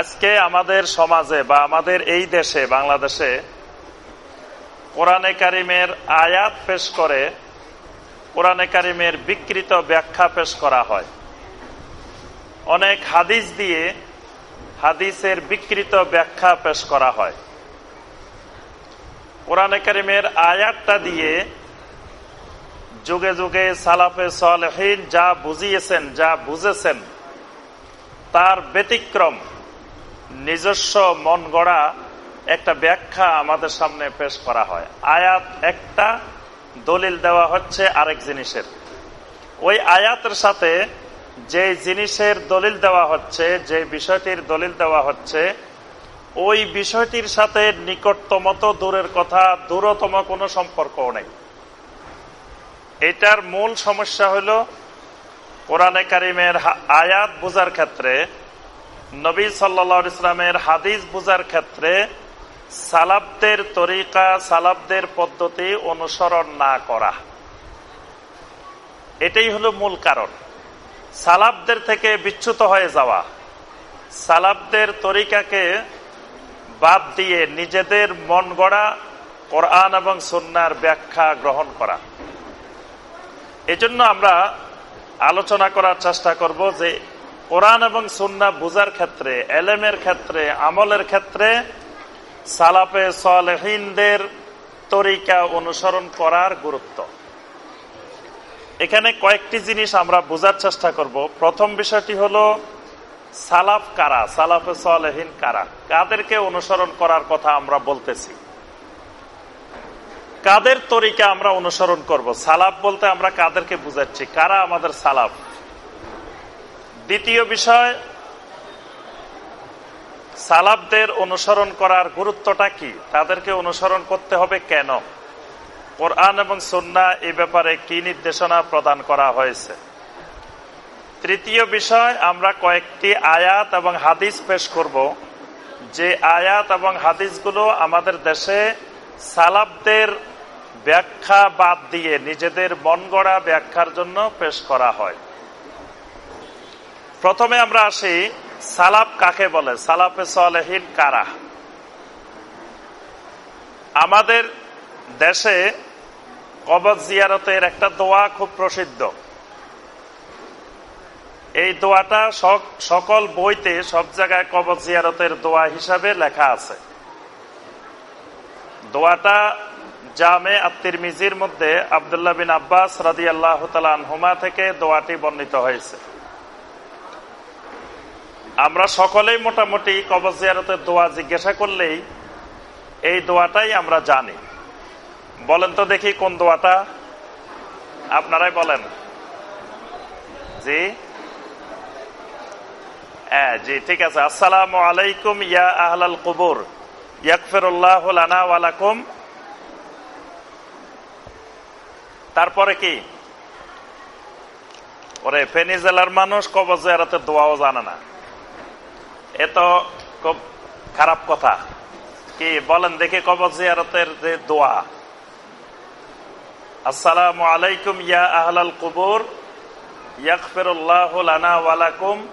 আজকে আমাদের সমাজে বা আমাদের এই দেশে, বাংলাদেশে কোরআনে কারিমের আয়াত পেশ করে, কোরআনে কারিমের বিকৃত ব্যাখ্যা পেশ করা হয়। অনেক হাদিস দিয়ে হাদিসের বিকৃত ব্যাখ্যা পেশ করা হয়। কোরআনে কারিমের আয়াতটা দিয়ে যুগে যুগে সালাফে সালহীন যা বুঝিয়েছেন, যা বুঝেছেন, তার ব্যতিক্রম নিজস্ব মন গড়া একটা ব্যাখ্যা আমাদের সামনে পেশ করা হয়। আয়াত একটা, দলিল দেওয়া হচ্ছে আরেক জিনিসের। ওই আয়াতের সাথে যে জিনিসের দলিল দেওয়া হচ্ছে, যে বিষয়টির দলিল দেওয়া হচ্ছে, ওই বিষয়টির সাথে নিকটতম তো দূরের কথা, দূরতম কোনো সম্পর্ক নেই। এটার মূল সমস্যা হল কোরআনে কারিমের আয়াত বোঝার ক্ষেত্রে নবী সাল্লা ইসলামের হাদিস বোঝার ক্ষেত্রে সালাবদের তরিকা, সালাবদের পদ্ধতি অনুসরণ না করা। এটাই হলো মূল কারণ। সালাবদের থেকে বিচ্যুত হয়ে যাওয়া। সালাবদের তরিকাকে বাদ দিয়ে নিজেদের মন গড়া কোরআন এবং সন্ন্যার ব্যাখ্যা গ্রহণ করা। এজন্য আমরা আলোচনা করার চেষ্টা করব যে কোরআন এবং সন্না বুজার ক্ষেত্রে, এলেমের ক্ষেত্রে, আমলের ক্ষেত্রে সালাপে সালহিনদের তরিকা অনুসরণ করার গুরুত্ব। এখানে কয়েকটি জিনিস আমরা বোঝার চেষ্টা করব। প্রথম বিষয়টি হলো, সালাফ কারা? সালাফে সালেহীন কারা? কাদেরকে অনুসরণ করার কথা আমরা বলতেছি। কাদের তরিকা আমরা অনুসরণ করব? সালাফ বলতে আমরা কাদেরকে বুঝাচ্ছি। কারা আমাদের সালাফ? দ্বিতীয় বিষয়, সালাবদের অনুসরণ করার গুরুত্বটা কি? তাদেরকে অনুসরণ করতে হবে কেন? কোরআন এবং সন্না এ ব্যাপারে কি নির্দেশনা প্রদান করা হয়েছে? তৃতীয় বিষয়, আমরা কয়েকটি আয়াত এবং হাদিস পেশ করব। যে আয়াত এবং হাদিসগুলো আমাদের দেশে সালাবদের ব্যাখ্যা বাদ দিয়ে নিজেদের মন গড়া ব্যাখ্যার জন্য পেশ করা হয়। প্রথমে আমরা আসি সালাপ কাকে বলে? সালাফে সালেহীন কারা? আমাদের দেশে কবজ জিয়ারতের একটা দোয়া খুব প্রসিদ্ধ। এই দোয়াটা সকল বইতে সব জায়গায় কবজ জিয়ারতের দোয়া হিসাবে লেখা আছে। দোয়াটা জামে আত্মির মিজির মধ্যে আবদুল্লাহ বিন আব্বাস রাজি আল্লাহ হুমা থেকে দোয়াটি বর্ণিত হয়েছে। আমরা সকলেই মোটামুটি কবজ জিয়ারতের দোয়া জিজ্ঞাসা করলেই এই দোয়াটাই আমরা জানি। বলেন তো দেখি কোন দোয়াটা? আপনারাই বলেন। জি? হ্যাঁ জি, ঠিক আছে। আসসালামু আলাইকুম ইয়া আহলাল কুবুর। ইয়াকফিরুল্লাহ তারপরে কি? ওরে ফেনী জেলার মানুষ কবজ জিয়ারতের দোয়াও জানে না। এ তো খুব খারাপ কথা। কি বলেন দেখি কবজ জিয়ারতের যে দোয়া। আসসালামু আলাইকুম ইয়া আহলাল কুবুর। ওয়ালাকুম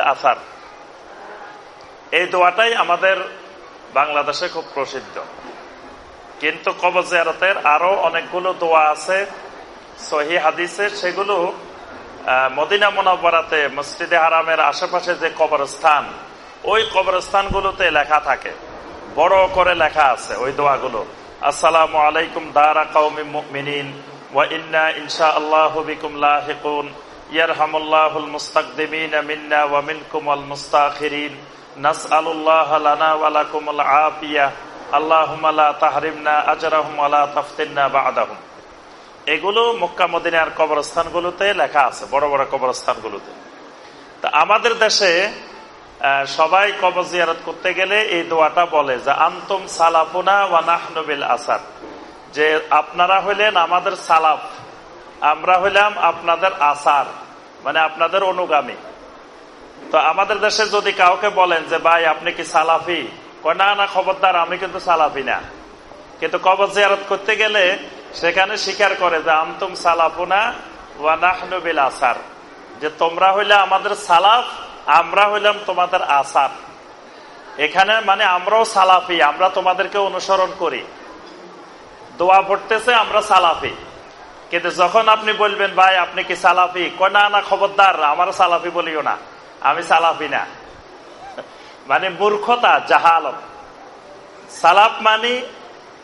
আসার। এই দোয়াটাই আমাদের বাংলাদেশে খুব প্রসিদ্ধ। কিন্তু জিয়ারতের আরও অনেকগুলো দোয়া আছে। সহি হাদিসে সেগুলো মদিনা মোনাবরাতে মসজিদে হারামের আশেপাশে যে কবরস্থান, ওই কবরস্থানগুলোতে লেখা থাকে। বড় করে লেখা আছে ওই দোয়াগুলো। আসসালামু আলাইকুম দারা কৌমি মুমিনিন ওয়া ইন্না ইনশা আল্লাহ বিকুম লাহিকুন। ইয়ারহামুল্লাহুল মুস্তাকদিমিন মিন্না ওয়া মিনকুম আল মুস্তাখিরিন। নাসআলুল্লাহ লানা ওয়া লাকুমুল আফিয়া। আল্লাহুম্মা লা তাহরিমনা আজরাহুম ওয়া লা বা'দাহুম। এগুলো মক্কা মদিনার কবরস্থানগুলোতে লেখা আছে, বড় বড় কবরস্থানগুলোতে। তা আমাদের দেশে সবাই কবর জিয়ারত করতে গেলে এই দোয়াটা বলে যে, আন্তম সালাফুনা ওয়ানাহনবিল আসার যে আপনারা হইলেন আমাদের সালাফ, আমরা হইলাম আপনাদের আসার মানে আপনাদের অনুগামী। তো আমাদের দেশে যদি কাউকে বলেন যে, ভাই, আপনি কি সালাফি? কয়, না না, খবরদার, আমি কিন্তু সালাফি না। কিন্তু কবর জিয়ারত করতে গেলে সেখানে স্বীকার করে যে আমতুম সালাফুনা ওয়ানাহনবিল আসার। যে, তোমরা হইলে আমাদের সালাফ, আমরা হইলাম তোমাদের আসার। এখানে মানে আমরাও সালাফি, আমরা তোমাদেরকে অনুসরণ করি। দোয়া পড়তেছে, আমরা সালাফি। কিন্তু যখন আপনি বলবেন, ভাই, আপনি কি সালাফি? কয়, না না, খবরদার আমার সালাফি বলিও না, আমি সালাফি না। মানে মূর্খতা জাহালত সালাফ মানে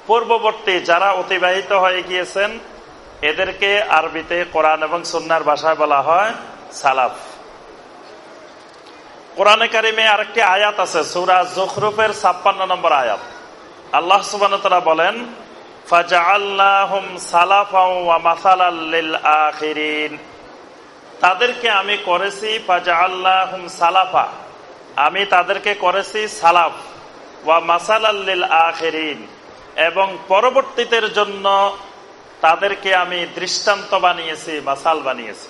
পূর্ববর্তী যারা অতিবাহিত হয়ে গিয়েছেন, এদেরকে আরবিতে কোরআন এবং সন্ন্যার ভাষায় বলা হয় সালাফ। কোরআনে কারিমে আরেকটি আয়াত আছে, সুরা জখরুফের ছাপ্পান্ন নম্বর আয়াত। আল্লাহ সুবান বলেন তাদেরকে আমি করেছি সালাফা। আমি তাদেরকে করেছি সালাফ। ওয়া মাসাল আখেরিন। এবং পরবর্তীদের জন্য তাদেরকে আমি দৃষ্টান্ত বানিয়েছি, মাসাল বানিয়েছি।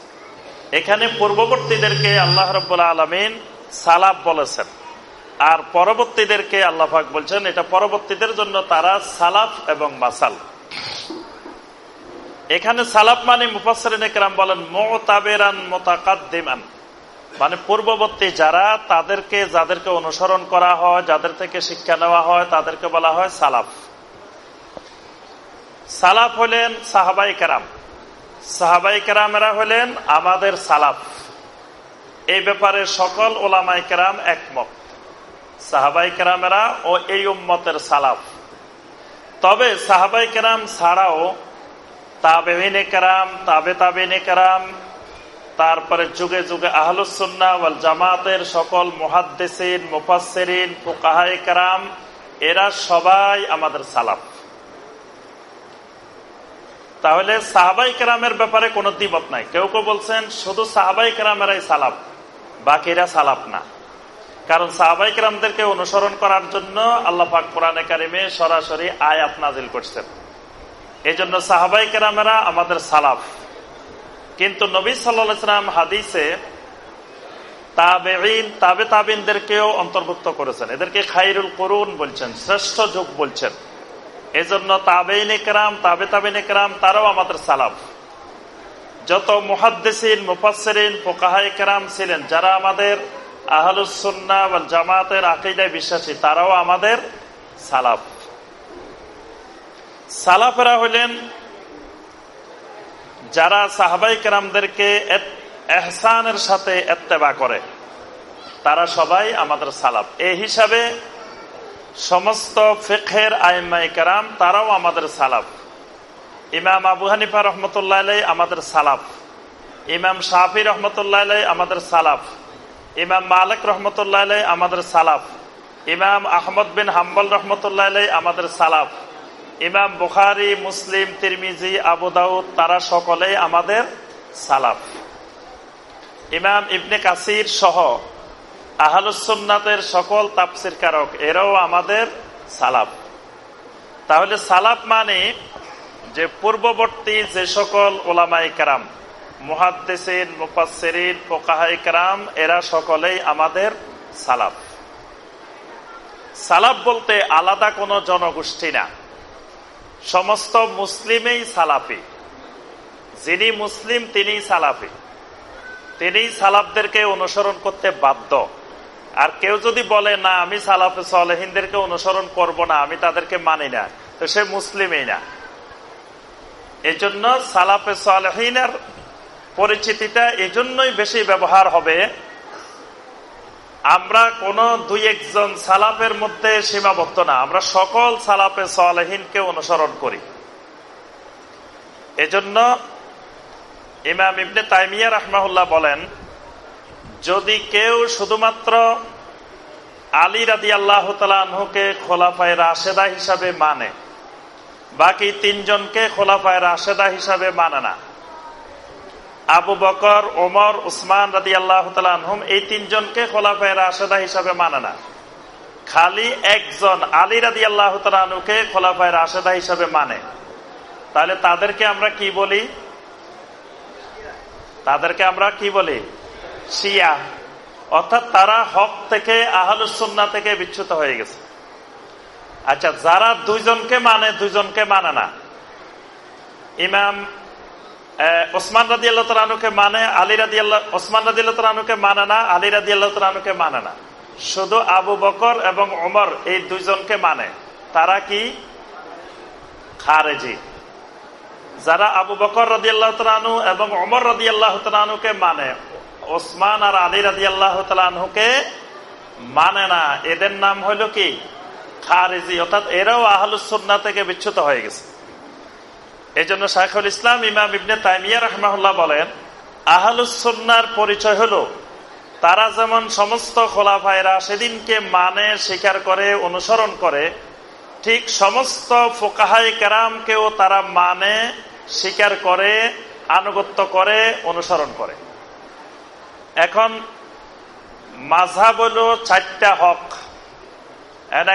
এখানে পূর্ববর্তীদেরকে আল্লাহ রব্বুল্লা আলমিন সালাফ বলেছেন। আর পরবর্তীদেরকে আল্লাহাক বলছেন, এটা পরবর্তীদের জন্য তারা সালাফ এবং মাসাল। এখানে সালাফ মানে মুফাসরিনাম বলেন মোতাবেরান, মোতাকাদ্দিমান। মানে পূর্ববর্তী যারা, তাদেরকে, যাদেরকে অনুসরণ করা হয়, যাদের থেকে শিক্ষা নেওয়া হয়, তাদেরকে বলা হয় সালাফ। সালাফ হলেন সাহাবাই কেরাম। সাহাবাই কেরামেরা হলেন আমাদের সালাফ। এই ব্যাপারে সকল ওলামাই কেরাম একমত। সাহাবাই কেরামেরা ও এই উম্মতের সালাফ। তবে সাহাবাই কেরাম ছাড়াও তাবেহিনে কেরাম, তাবে তাবেনে কেরাম, তারপরে যুগে যুগে আহলুসুন্না ওয়াল জামাতের সকল মুহাদ্দেসিন মুফাসেরিন ফুকাহাই কেরাম, এরা সবাই আমাদের সালাফ। তাহলে সাহাবাই কেরামের ব্যাপারে কোনো দ্বিমত নাই। কেউ কেউ বলছেন, শুধু সাহাবাই কেরামেরাই সালাফ, বাকিরা সালাপ না। কারণ সাহাবাই কেরামদেরকে অনুসরণ করার জন্য আল্লাহ পাক কোরআনে কারিমে সরাসরি আয়াত নাজিল করছেন। এই জন্য সাহাবাই কেরামেরা আমাদের সালাফ। কিন্তু নবী সাল্লাম হাদিসে তাবে তাবিনদেরকেও অন্তর্ভুক্ত করেছেন। এদেরকে খাইরুল করুন বলছেন, শ্রেষ্ঠ যুগ বলছেন। এই জন্য একরাম, তাবে তাবিন একরাম, তারাও আমাদের সালাফ। যত মুহাদ্দেসিন মুফাসরিন পোকাহাই কেরাম ছিলেন, যারা আমাদের আহলুসন্না জামাতের আকিদায় বিশ্বাসী, তারাও আমাদের সালাফ। সালাফেরা হলেন যারা সাহাবাই কেরামদেরকে এহসানের সাথে এত্তেবা করে, তারা সবাই আমাদের সালাফ। এই হিসাবে সমস্ত ফেখের আইমাই কেরাম তারাও আমাদের সালাফ। ইমাম আবু হানিফা রহমতুল্লাহ আমাদের সালাফ। ইমাম শাহি রহমতুল্লাহ আমাদের সালাফ। ইমাম মালিক রহমতুল্লাহ আমাদের সালাফ। ইমাম আহমদ বিন হাম্বল রহমতুল্লাহ আমাদের সালাফ। ইমাম বুখারি, মুসলিম, তিরমিজি, আবু দাউদ, তারা সকলেই আমাদের সালাফ। ইমাম ইবনে কাসির সহ আহলুসন্নাতের সকল তাপসির কারক, এরাও আমাদের সালাফ। তাহলে সালাফ মানে যে পূর্ববর্তী যে সকল ওলামাই কারাম, মুহাদ্দেসিন মুফাসেরিন পোকাহাই কারাম, এরা সকলেই আমাদের সালাফ। সালাফ বলতে আলাদা কোনো জনগোষ্ঠী না। সমস্ত মুসলিমেই সালাফি। যিনি মুসলিম তিনি সালাফি। তিনি সালাফদেরকে অনুসরণ করতে বাধ্য। আর কেউ যদি বলে, না, আমি সালাফে সলেহিনদেরকে অনুসরণ করব না, আমি তাদেরকে মানি না, তো সে মুসলিমই না। এই জন্য সালাফে সালেহিনের পরিচিতিটা এই জন্যই বেশি ব্যবহার হবে। আমরা কোন দুই একজন সালাফের মধ্যে সীমাবদ্ধ না। আমরা সকল সালাফে সালেহিনকে অনুসরণ করি। এজন্য ইমাম ইবনে তাইমিয়া রহমাহুল্লাহ বলেন যদি কেউ শুধুমাত্র আলী রাদি আল্লাহ তালুকে খোলাফায় রাশেদা হিসাবে মানে বাকি তিনজনকে খোলাফায় রাশেদা হিসাবে মানে না। আবু বকর, ওমর, উসমান রাদি আল্লাহ তালুম এই তিনজনকে খোলাফায় রাশেদা হিসাবে মানে না। খালি একজন আলী রাদি আল্লাহ তালুকে খোলাফায় রাশেদা হিসাবে মানে। তাহলে তাদেরকে আমরা কি বলি? তাদেরকে আমরা কি বলি? শিয়া, অর্থাৎ তারা হক থেকে আহলুসন্না থেকে বিচ্ছুত হয়ে গেছে। আচ্ছা যারা দুইজনকে মানে দুইজনকে মানে না। ইমাম ওসমান রাজি আল্লাহ তালুকে মানে আলী রাজি আল্লাহ ওসমান রাজি আল্লাহ তালুকে মানে না, আলী রাজি আল্লাহ তালুকে মানে না। শুধু আবু বকর এবং ওমর এই দুইজনকে মানে। তারা কি? খারেজি। যারা আবু বকর রাজি আল্লাহ তালু এবং ওমর রাজি আল্লাহ তালুকে মানে ওসমান আর আলী রাজি আল্লাহ তালুকে মানে না। এদের নাম হইল কি? খারেজি। অর্থাৎ এরাও আহলুসন্না থেকে বিচ্ছুত হয়ে গেছে। এই জন্য শাইখুল ইসলাম ইমাম ইবনে তাইমিয়া রহমাহুল্লাহ বলেন আহলুসন্নার পরিচয় হলো, তারা যেমন সমস্ত খোলাফায়রা সেদিনকে মানে স্বীকার করে, অনুসরণ করে, ঠিক সমস্ত ফোকাহাই কেরামকেও তারা মানে স্বীকার করে, আনুগত্য করে, অনুসরণ করে। এখন মাঝাব হল চারটা হক।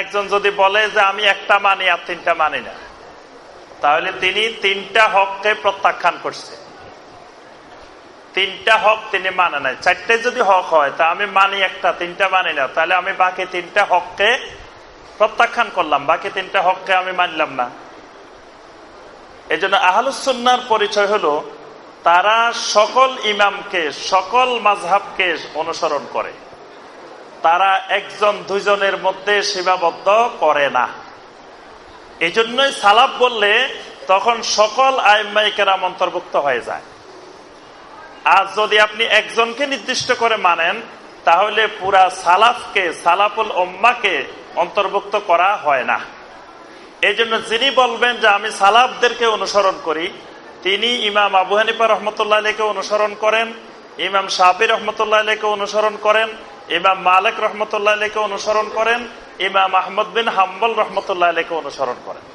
একজন যদি বলে যে আমি একটা মানি আর তিনটা মানি না, তাহলে তিনি তিনটা হককে প্রত্যাখ্যান করছে। তিনটা হক তিনি মানে নাই। চারটে যদি হক হয়, তা আমি মানি একটা, তিনটা মানি না, তাহলে আমি বাকি তিনটা হককে প্রত্যাখ্যান করলাম, বাকি তিনটা হককে আমি মানলাম না। এই জন্য আহলুসন্নার পরিচয় হলো তারা সকল ইমামকে সকল মাঝহাবকে অনুসরণ করে। তারা একজন দুইজনের মধ্যে সীমাবদ্ধ করে না। এই জন্যই সালাফ বললে তখন সকল আইমাইকেরাম অন্তর্ভুক্ত হয়ে যায়। আর যদি আপনি একজনকে নির্দিষ্ট করে মানেন, তাহলে পুরা সালাফকে, সালাফুল ওম্মাকে অন্তর্ভুক্ত করা হয় না। এই জন্য যিনি বলবেন যে আমি সালাফদেরকে অনুসরণ করি তিনি ইমাম আবু হানিফা রহমতুল্লাহ আলীকে অনুসরণ করেন, ইমাম শাহি রহমতুল্লাহ আলীকে অনুসরণ করেন, ইমাম মালিক রহমতুল্লাহ আলীকে অনুসরণ করেন, ইমাম আহমদ বিন হাম্বল রহমতুল্লাহ আলীকে অনুসরণ করেন।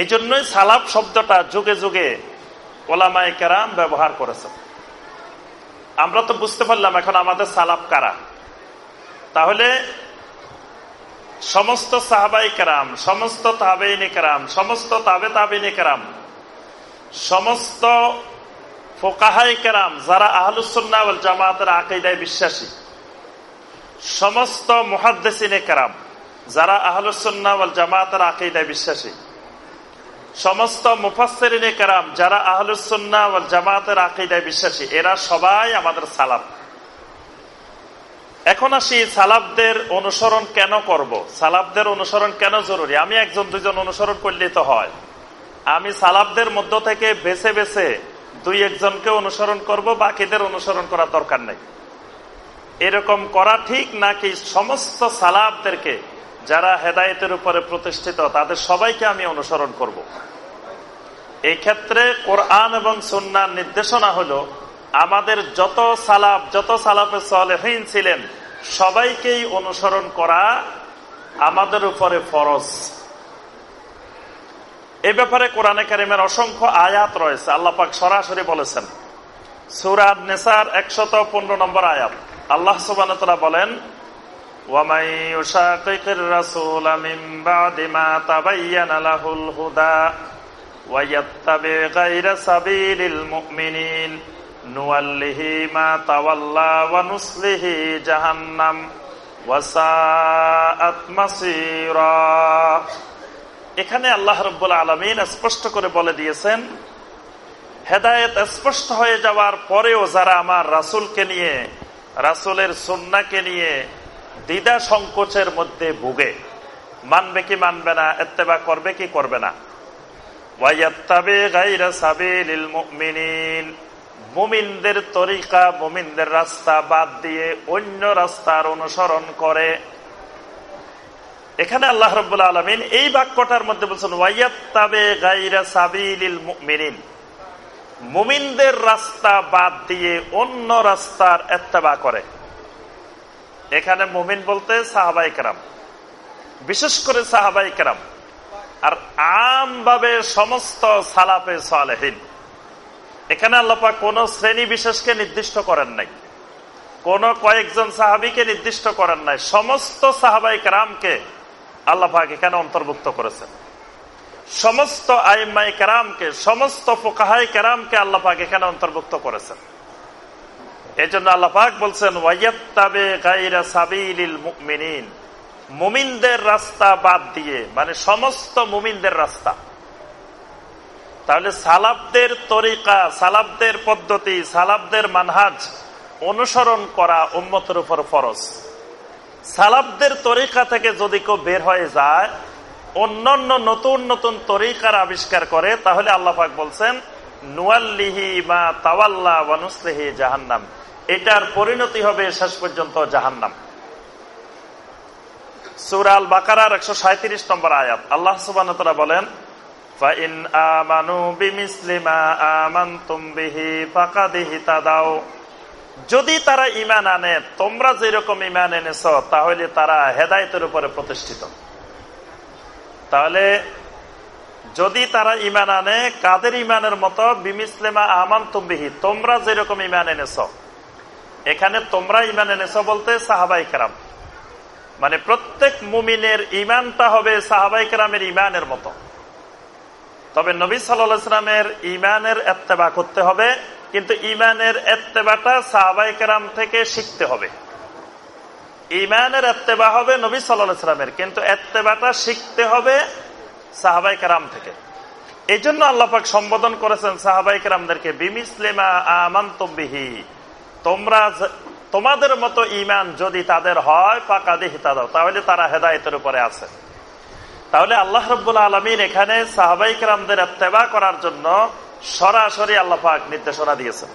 এই জন্যই সালাফ শব্দটা যুগে যুগে ওলামাই কেরাম ব্যবহার করেছেন। আমরা তো বুঝতে পারলাম এখন আমাদের সালাফ কারা। তাহলে সমস্ত সাহাবাই কেরাম, সমস্ত তাবেইনি কেরাম, সমস্ত তাবে তাবিনী কেরাম সমস্ত ফোকাহাই কেরাম, যারা আহলুসন্না জামাতের আকেদায় বিশ্বাসী, সমস্ত মহাদ্দেসিনে কেরাম, যারা আহলুসন্না জামাতের আকেদায় বিশ্বাসী, সমস্ত মুফাসরিনে কেরাম, যারা আহলুসন্না জামাতের আকেদায় বিশ্বাসী, এরা সবাই আমাদের সালাফ। এখন আসি সালাবদের অনুসরণ কেন করব। সালাবদের অনুসরণ কেন জরুরি? আমি একজন দুজন অনুসরণ করলে তো হয়। আমি সালাবদের মধ্য থেকে বেছে বেছে দুই একজনকে অনুসরণ করব, বাকিদের অনুসরণ করার দরকার নেই এরকম করা ঠিক নাকি সমস্ত সালাবদেরকে যারা হেদায়তের উপরে প্রতিষ্ঠিত, তাদের সবাইকে আমি অনুসরণ করব। এই ক্ষেত্রে কোরআন এবং সন্ন্যার নির্দেশনা হলো, আমাদের যত সালাফ যত সালাফে সালেহীন ছিলেন, সবাইকেই অনুসরণ করা আমাদের উপরে ফরজ এ ব্যাপারে কোরআনে কারিমের অসংখ্য আয়াত রয়েছে। আল্লাপাক সরাসরি বলেছেন সুরাদ নেসার একশত পনেরো নম্বর আয়াত। আল্লাহ সুবান বলেন জাহান্নাম এখানে আল্লাহ রব্বুল্লা আলমিন স্পষ্ট করে বলে দিয়েছেন, হেদায়ত স্পষ্ট হয়ে যাওয়ার পরেও যারা আমার রাসুলকে নিয়ে, রাসুলের সন্নাকে নিয়ে দ্বিধা সংকোচের মধ্যে ভুগে, মানবে কি মানবে না এত্তেবা করবে কি করবে না মুমিনদের তরিকা, মুমিনদের রাস্তা বাদ দিয়ে অন্য রাস্তার অনুসরণ করে এখানে আল্লাহ রব্বুল্লা আলমিন এই বাক্যটার মধ্যে বলছেন, ওয়াইয়াত্তাবে গাইরা সাবিল মুমিনিন। মুমিনদের রাস্তা বাদ দিয়ে অন্য রাস্তার এত্তেবা করে। এখানে মুমিন বলতে সাহাবাই কেরাম, বিশেষ করে সাহাবাই কেরাম। আর আমভাবে সমস্ত সালাপে সালেহীন। এখানে আল্লাপা কোন শ্রেণি বিশেষকে নির্দিষ্ট করেন নাই। কোন কয়েকজন সাহাবিকে নির্দিষ্ট করেন নাই। সমস্ত সাহাবাই কেরামকে আল্লাহাক এখানে অন্তর্ভুক্ত করেছেন। সমস্ত আইমাই কেরামকে, সমস্ত ফোকাহাই কেরামকে আল্লাপাক এখানে অন্তর্ভুক্ত করেছেন। এই জন্য আল্লাপাক বলছেন মুমিনদের রাস্তা বাদ দিয়ে মানে সমস্ত মুমিনদের রাস্তা। তাহলে সালাবদের তরিকা, সালাবদের পদ্ধতি, সালাবদের মানহাজ অনুসরণ করা উম্মতের উপর ফরজ। সালাবদের তরিকা থেকে যদি কেউ বের হয়ে যায়, অন্যান্য নতুন নতুন তরিকার আবিষ্কার করে, তাহলে আল্লাহাক বলছেন, নুয়াল্লিহি মা তাওয়াল্লা ওয়ানুসলিহি জাহান্নাম। এটার পরিণতি হবে শেষ পর্যন্ত জাহান্নাম। সুরাল বাকারার একশো সাঁত্রিশ নম্বর আয়াত। আল্লাহ সুবান বলেন যদি তারা ইমান আনে, তোমরা যেরকম ইমান এনেছ, তাহলে তারা হেদায়তের উপরে প্রতিষ্ঠিত। তাহলে যদি তারা ইমান আনে, কাদের ইমানের মতো? বিমিসলেমা আমান তুমবিহি তোমরা যেরকম ইমান এনেছ। এখানে তোমরা ইমান এনেছ বলতে সাহাবাই কেরাম। মানে প্রত্যেক মুমিনের ইমানটা হবে সাহাবাই কেরামের ইমানের মতো। তবে নবী সাল্লামের ইমানের এত্তেবা করতে হবে কিন্তু ইমানের এত্তেবাটা সাহাবাই কেরাম থেকে শিখতে হবে। ইমানের এত্তেবা হবে নবী সাল্লামের, কিন্তু এত্তেবাটা শিখতে হবে সাহাবাই কেরাম থেকে। এই জন্য আল্লাপাক সম্বোধন করেছেন সাহাবাই কেরামদেরকে, বিমিসলেমা আমান্তবিহি তোমরা তোমাদের মতো ইমান যদি তাদের হয় পাকা দেহিতা দাও, তাহলে তারা হেদায়তের উপরে আছে। তাহলে আল্লাহ রব্বুল আলমিন এখানে সাহাবাইক রামদের এত্তেবা করার জন্য সরাসরি আল্লাহ পাক নির্দেশনা দিয়েছেন।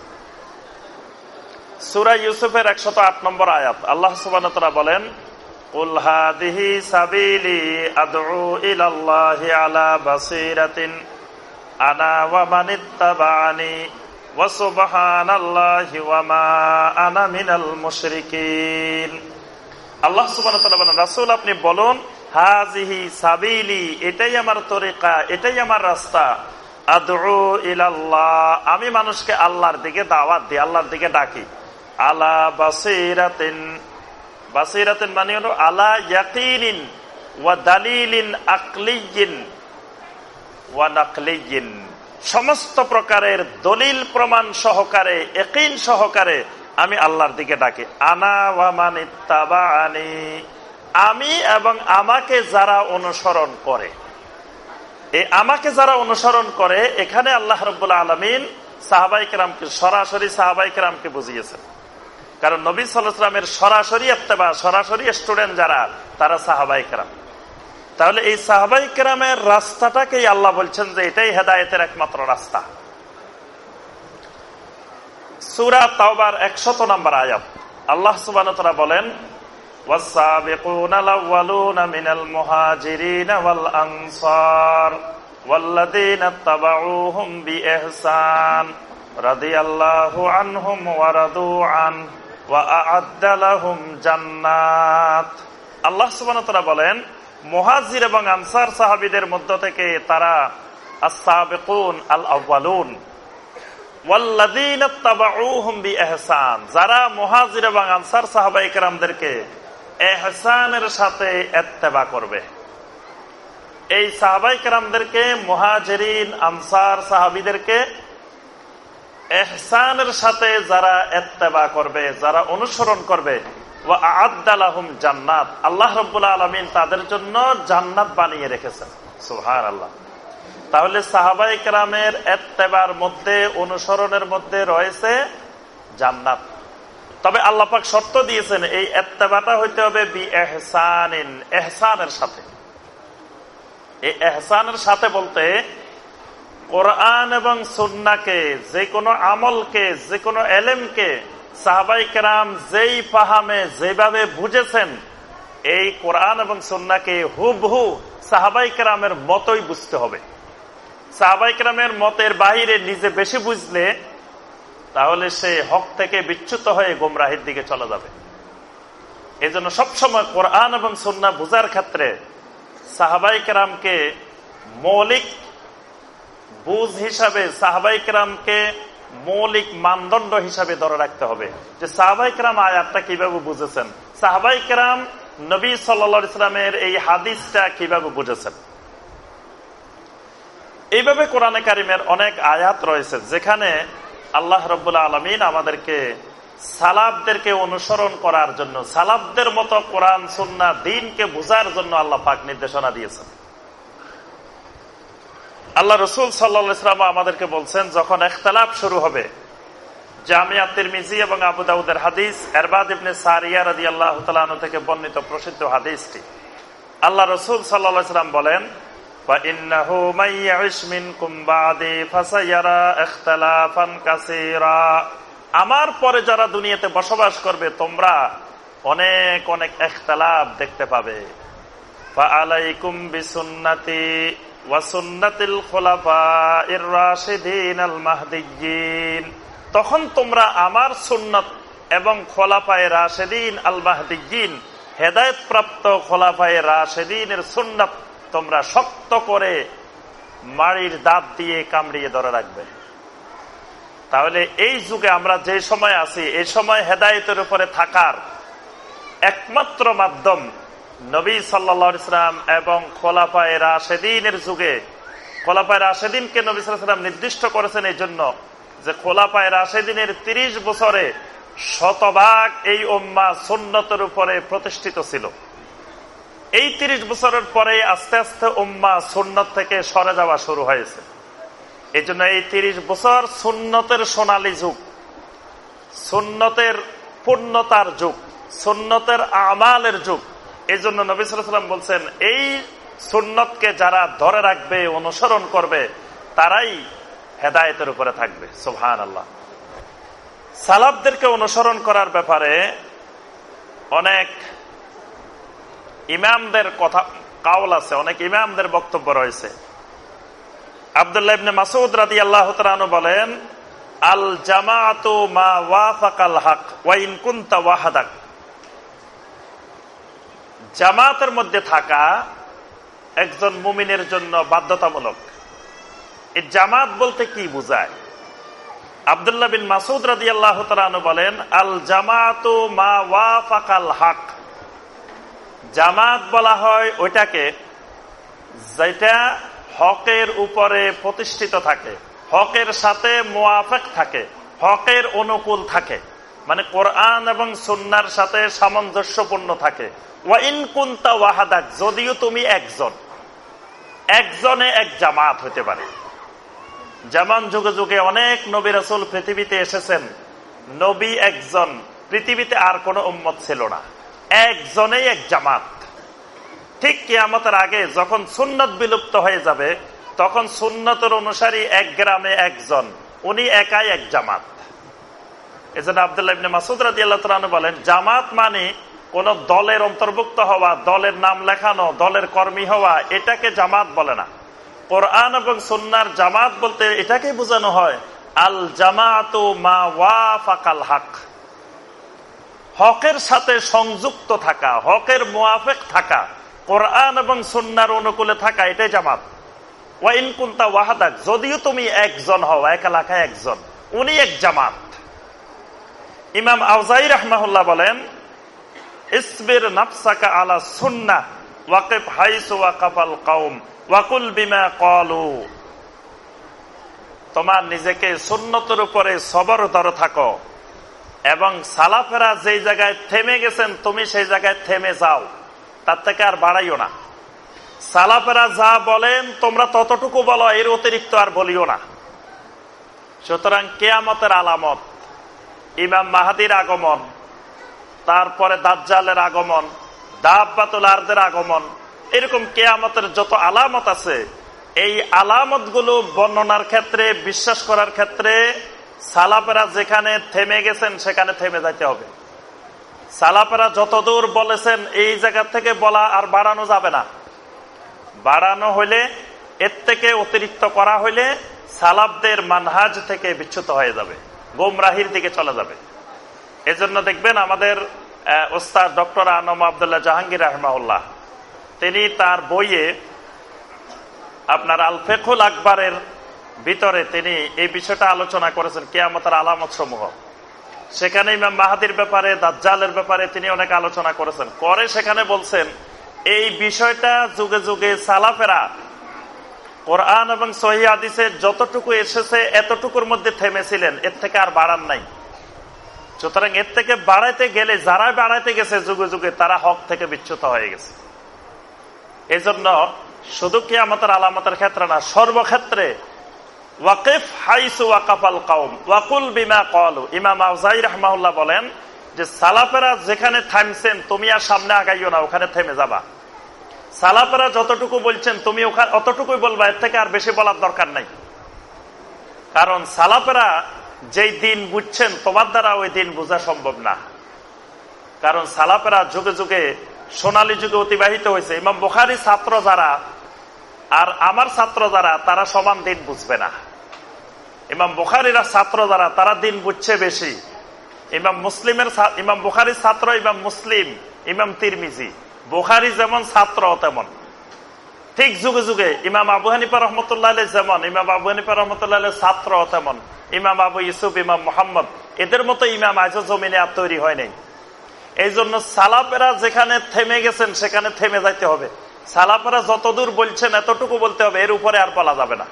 সুরা ইউসুফের একশত আট নম্বর আয়াত। আল্লাহ সুবান বলেন ওয়া মানিত্তাবানি আল্লাহ রাসুল, আপনি বলুন, হাজিহি সাবিলি, এটাই আমার তরিকা, এটাই আমার রাস্তা আমি মানুষকে আল্লাহর দিকে দাওয়াত দিই, আল্লাহর দিকে ডাকি। আলা বাসিরাতিন বাসিরাতিন মানে হলো আলা ইয়াকিনিন ওয়া দালিলিন আকলিয়িন ওয়া নাকলিয়িন সমস্ত প্রকারের দলিল প্রমাণ সহকারে একইন সহকারে আমি আল্লাহর দিকে ডাকি। আনা আনি আমি এবং আমাকে যারা অনুসরণ করে। এই আমাকে যারা অনুসরণ করে, এখানে আল্লাহ রব্বুল্লা আলমিন সাহাবাইকেরামকে সরাসরি সাহাবাইকেরামকে বুঝিয়েছেন। কারণ নবী সাল্লামের সরাসরি এত্তেবা, সরাসরি স্টুডেন্ট যারা, তারা সাহাবাইকেরাম তাহলে এই সাহাবাই কেরামের রাস্তাটাকেই আল্লাহ বলছেন যে এটাই হেদায়তের একমাত্র রাস্তা। সুরা তাওবার একশত নম্বর আয়াত। আল্লাহ সুবান বলেন والسابقون الأولون من المهاجرين والأنصار والذين اتبعوهم بإحسان رضي الله عنهم ورضوا عنه وأعد لهم جنات আল্লাহ সুবান বলেন মহাজির এবং আনসার সাহাবিদের মধ্য থেকে তারা আল আউ্বালুন যারা মহাজির এবং আনসার সাহাবাইকরামদেরকে এহসানের সাথে এত্তেবা করবে। এই সাহাবাইকরামদেরকে মহাজরিন, আনসার সাহাবিদেরকে এহসানের সাথে যারা এত্তেবা করবে, যারা অনুসরণ করবে জান্নাত। আল্লাহ রব্বুল্লা আলমিন তাদের জন্য জান্নাত বানিয়ে রেখেছেন। সুহার আল্লাহ তাহলে সাহাবাই কেরামের এত্তেবার মধ্যে, অনুসরণের মধ্যে রয়েছে জান্নাত। তবে আল্লাপাক শর্ত দিয়েছেন, এই এত্তেবাটা হইতে হবে বি এহসানিন, এহসানের সাথে। এই এহসানের সাথে বলতে, কোরআন এবং সুন্নাকে, যে কোনো আমলকে, যে কোনো এলেমকে, সাহাবাই কেরাম যেই পাহামে যেভাবে বুঝেছেন, এই কোরআন এবং সন্নাকে হুবহু সাহাবাই কেরামের মতই বুঝতে হবে। সাহাবাই কেরামের মতের বাহিরে নিজে বেশি বুঝলে তাহলে সে হক থেকে বিচ্যুত হয়ে গোমরাহির দিকে চলে যাবে। এই জন্য সবসময় কোরআন এবং সন্না বুঝার ক্ষেত্রে সাহাবাই কেরামকে মৌলিক বুঝ হিসাবে, সাহাবাই কেরামকে মৌলিক মানদণ্ড হিসাবে ধরে রাখতে হবে। যে সাহাবাই কেরাম আয়াতটা কীভাবে বুঝেছেন? সাহাবাই কেরাম নবী সাল্লা ইসলামের এই হাদিসটা কীভাবে বুঝেছেন? এইভাবে কোরআনে কারিমের অনেক আয়াত রয়েছে, যেখানে আল্লাহ রব্বুল্লা আলমিন আমাদেরকে সালাবদেরকে অনুসরণ করার জন্য, সালাবদের মতো কোরআন, সুন্না, দিনকে বুঝার জন্য আল্লাহ পাক নির্দেশনা দিয়েছেন। আল্লাহ রসুল সাল্লাম আমাদেরকে বলছেন, যখন এখতালাফ শুরু হবে, জামিয়া তিরমিজি এবং আবু দাউদের হাদিস, এরবাদ ইবনে সারিয়া রাদি আল্লাহ থেকে বর্ণিত প্রসিদ্ধ হাদিসটি, আল্লাহ রসুল সাল্লাম বলেন আমার পরে যারা দুনিয়াতে বসবাস করবে, তোমরা অনেক অনেক এখতালাফ দেখতে পাবে। তখন তোমরা আমার সুন্নত এবং খোলাফায় রাশেদিন আল মাহদিন হেদায়ত প্রাপ্ত খোলাফায় রাশেদিনের সুন্নত তোমরা শক্ত করে মাড়ির দাঁত দিয়ে কামড়িয়ে ধরে রাখবে। তাহলে এই যুগে আমরা যে সময় আছি এই সময় হেদায়তের উপরে থাকার একমাত্র মাধ্যম নবী সাল্লা ইসলাম এবং খোলাফায় রাশেদিনের যুগে। খোলাফায় রাশেদিনকে নবী সাল্লাম নির্দিষ্ট করেছেন এই জন্য যে খোলাপায় রাশেদিনের তিরিশ বছরে শতভাগ এই উম্মা সুন্নতের উপরে প্রতিষ্ঠিত ছিল। এই তিরিশ বছরের পরে আস্তে আস্তে উম্মা সুন্নত থেকে সরে যাওয়া শুরু হয়েছে। এই জন্য এই তিরিশ বছর সুন্নতের সোনালী যুগ, সুন্নতের পূর্ণতার যুগ, সুন্নতের আমালের যুগ। এই জন্য নবী সাল্লাম বলছেন, এই সুন্নতকে যারা ধরে রাখবে, অনুসরণ করবে, তারাই হেদায়তের উপরে থাকবে। সোহান আল্লাহ সালাবদেরকে অনুসরণ করার ব্যাপারে অনেক ইমামদের কথা কাউল আছে, অনেক ইমামদের বক্তব্য রয়েছে। মাসুদ রাদি আল্লাহ বলেন, আল জামাতের মধ্যে থাকা একজন মুমিনের জন্য বাধ্যতামূলক। এই জামাত বলতে কি বুঝায়? আবদুল্লাহ বিন মাসুদ রাজি আল্লাহ বলেন, আল জামাত মা ওয়াফাকাল হক। জামাত বলা হয় ওইটাকে যেটা হকের উপরে প্রতিষ্ঠিত থাকে, হকের সাথে মোয়াফেক থাকে, হকের অনুকূল থাকে। মানে কোরআন এবং সুন্নার সাথে সামঞ্জস্যপূর্ণ থাকে। ওয়াইন কুন্তা যদিও তুমি একজন। একজনে এক জামাত হতে পারে। যেমন যুগে যুগে অনেক নবী রসুল পৃথিবীতে এসেছেন। নবী একজন, পৃথিবীতে আর কোন উম্মত ছিল না। একজনেই এক জামাত। ঠিক কেয়ামতের আগে যখন সুন্নত বিলুপ্ত হয়ে যাবে, তখন সুন্নতের অনুসারী এক গ্রামে একজন, উনি একাই এক জামাত। এজন্য আবদুল্লাহ মাসুদ রাজি আল্লাহ বলেন, জামাত মানে কোন দলের অন্তর্ভুক্ত হওয়া, দলের নাম লেখানো, দলের কর্মী হওয়া, এটাকে জামাত বলে না। কোরআন এবং সন্ন্যার জামাত বলতে এটাকে বোঝানো হয়, আল জামাত মা ওয়াফাকাল হক। হকের সাথে সংযুক্ত থাকা, হকের মোয়াফেক থাকা, কোরআন এবং সন্ন্যার অনুকূলে থাকা, এটাই জামাত। ওয়াইন কুন্তা ওয়াহাদাক, যদিও তুমি একজন হও এক এলাকায় একজন, উনি এক জামাত। ইমাম আউজাই রহমাহুল্লাহ বলেন, ইসবির নাফসাকা আলা সুন্না, ওয়াকিফ হাইসু ওয়াকাফাল কাউম, ওয়াকুল বিমা কলু তোমার নিজেকে সুন্নতের উপরে সবর ধর থাকো। এবং সালাফেরা যেই জায়গায় থেমে গেছেন, তুমি সেই জায়গায় থেমে যাও। তার থেকে আর বাড়াইও না। সালাফেরা যা বলেন, তোমরা ততটুকু বলো, এর অতিরিক্ত আর বলিও না। সুতরাং কেয়ামতের আলামত, ইমাম মাহাদির আগমন, তারপরে দাজ্জালের আগমন দাব্বাতুল আর্দের আগমন, এরকম কেয়ামতের যত আলামত আছে, এই আলামতগুলো বর্ণনার ক্ষেত্রে, বিশ্বাস করার ক্ষেত্রে সালাপেরা যেখানে থেমে গেছেন, সেখানে থেমে যাইতে হবে। সালাপেরা যতদূর বলেছেন, এই জায়গা থেকে বলা আর বাড়ানো যাবে না। বাড়ানো হইলে, এর থেকে অতিরিক্ত করা হইলে সালাবদের মানহাজ থেকে বিচ্ছুত হয়ে যাবে, গোমরাহির দিকে চলে যাবে। এজন্য দেখবেন আমাদের ওস্তাদ ডক্টর আনম আবদুল্লাহ জাহাঙ্গীর রহমাউল্লাহ তিনি তার বইয়ে আপনার আলফেকুল আকবরের ভিতরে তিনি এই বিষয়টা আলোচনা করেছেন, কেয়ামতের আলামত সমূহ সেখানে ইমাম মাহাদির ব্যাপারে, দাজ্জালের ব্যাপারে তিনি অনেক আলোচনা করেছেন। করে সেখানে বলছেন, এই বিষয়টা যুগে যুগে সালাফেরা কোরআন এবং সহি আদিসে যতটুকু এসেছে, এতটুকুর মধ্যে থেমেছিলেন, এর থেকে আর বাড়ান নাই। সুতরাং এর থেকে বাড়াইতে গেলে, যারা বাড়াইতে গেছে যুগে যুগে, তারা হক থেকে বিচ্যুত হয়ে গেছে। এই জন্য শুধু কি আমাদের আলামতের ক্ষেত্রে না, সর্বক্ষেত্রে ওয়াকিফ হাইসু ওয়াকাফাল কাউম। ওয়াকুল বিমা কলু ইমাম আউজাই রহমাউল্লাহ বলেন যে, সালাফেরা যেখানে থামছেন, তুমি আর সামনে আগাইও না, ওখানে থেমে যাবা। সালাফেরা যতটুকু বলছেন, তুমি ওখানে অতটুকুই বলবা, এর থেকে আর বেশি বলার দরকার নাই। কারণ সালাফেরা যেই দিন বুঝছেন, তোমার দ্বারা ওই দিন বোঝা সম্ভব না। কারণ সালাফেরা যুগে যুগে, সোনালী যুগে অতিবাহিত হয়েছে। ইমাম বোখারি ছাত্র যারা, আর আমার ছাত্র যারা, তারা সমান দিন বুঝবে না। ইমাম বুখারিরা ছাত্র যারা, তারা দিন বুঝছে বেশি। ইমাম মুসলিমের ইমাম বুখারির ছাত্র, ইমাম মুসলিম, ইমাম তিরমিজি। বুখারি যেমন ছাত্র তেমন। ঠিক যুগে যুগে ইমাম আবু হানিফা রহমতুল্লাহ যেমন, ইমাম আবু হানিফা রহমতুল্লাহ ছাত্র তেমন। ইমাম আবু ইউসুফ, ইমাম মোহাম্মদ, এদের মতো ইমাম আজ জমিনে আর তৈরি হয় নাই। এই জন্য সালাপেরা যেখানে থেমে গেছেন, সেখানে থেমে যাইতে হবে। সালাপেরা যতদূর বলছেন, এতটুকু বলতে হবে, এর উপরে আর বলা যাবে না।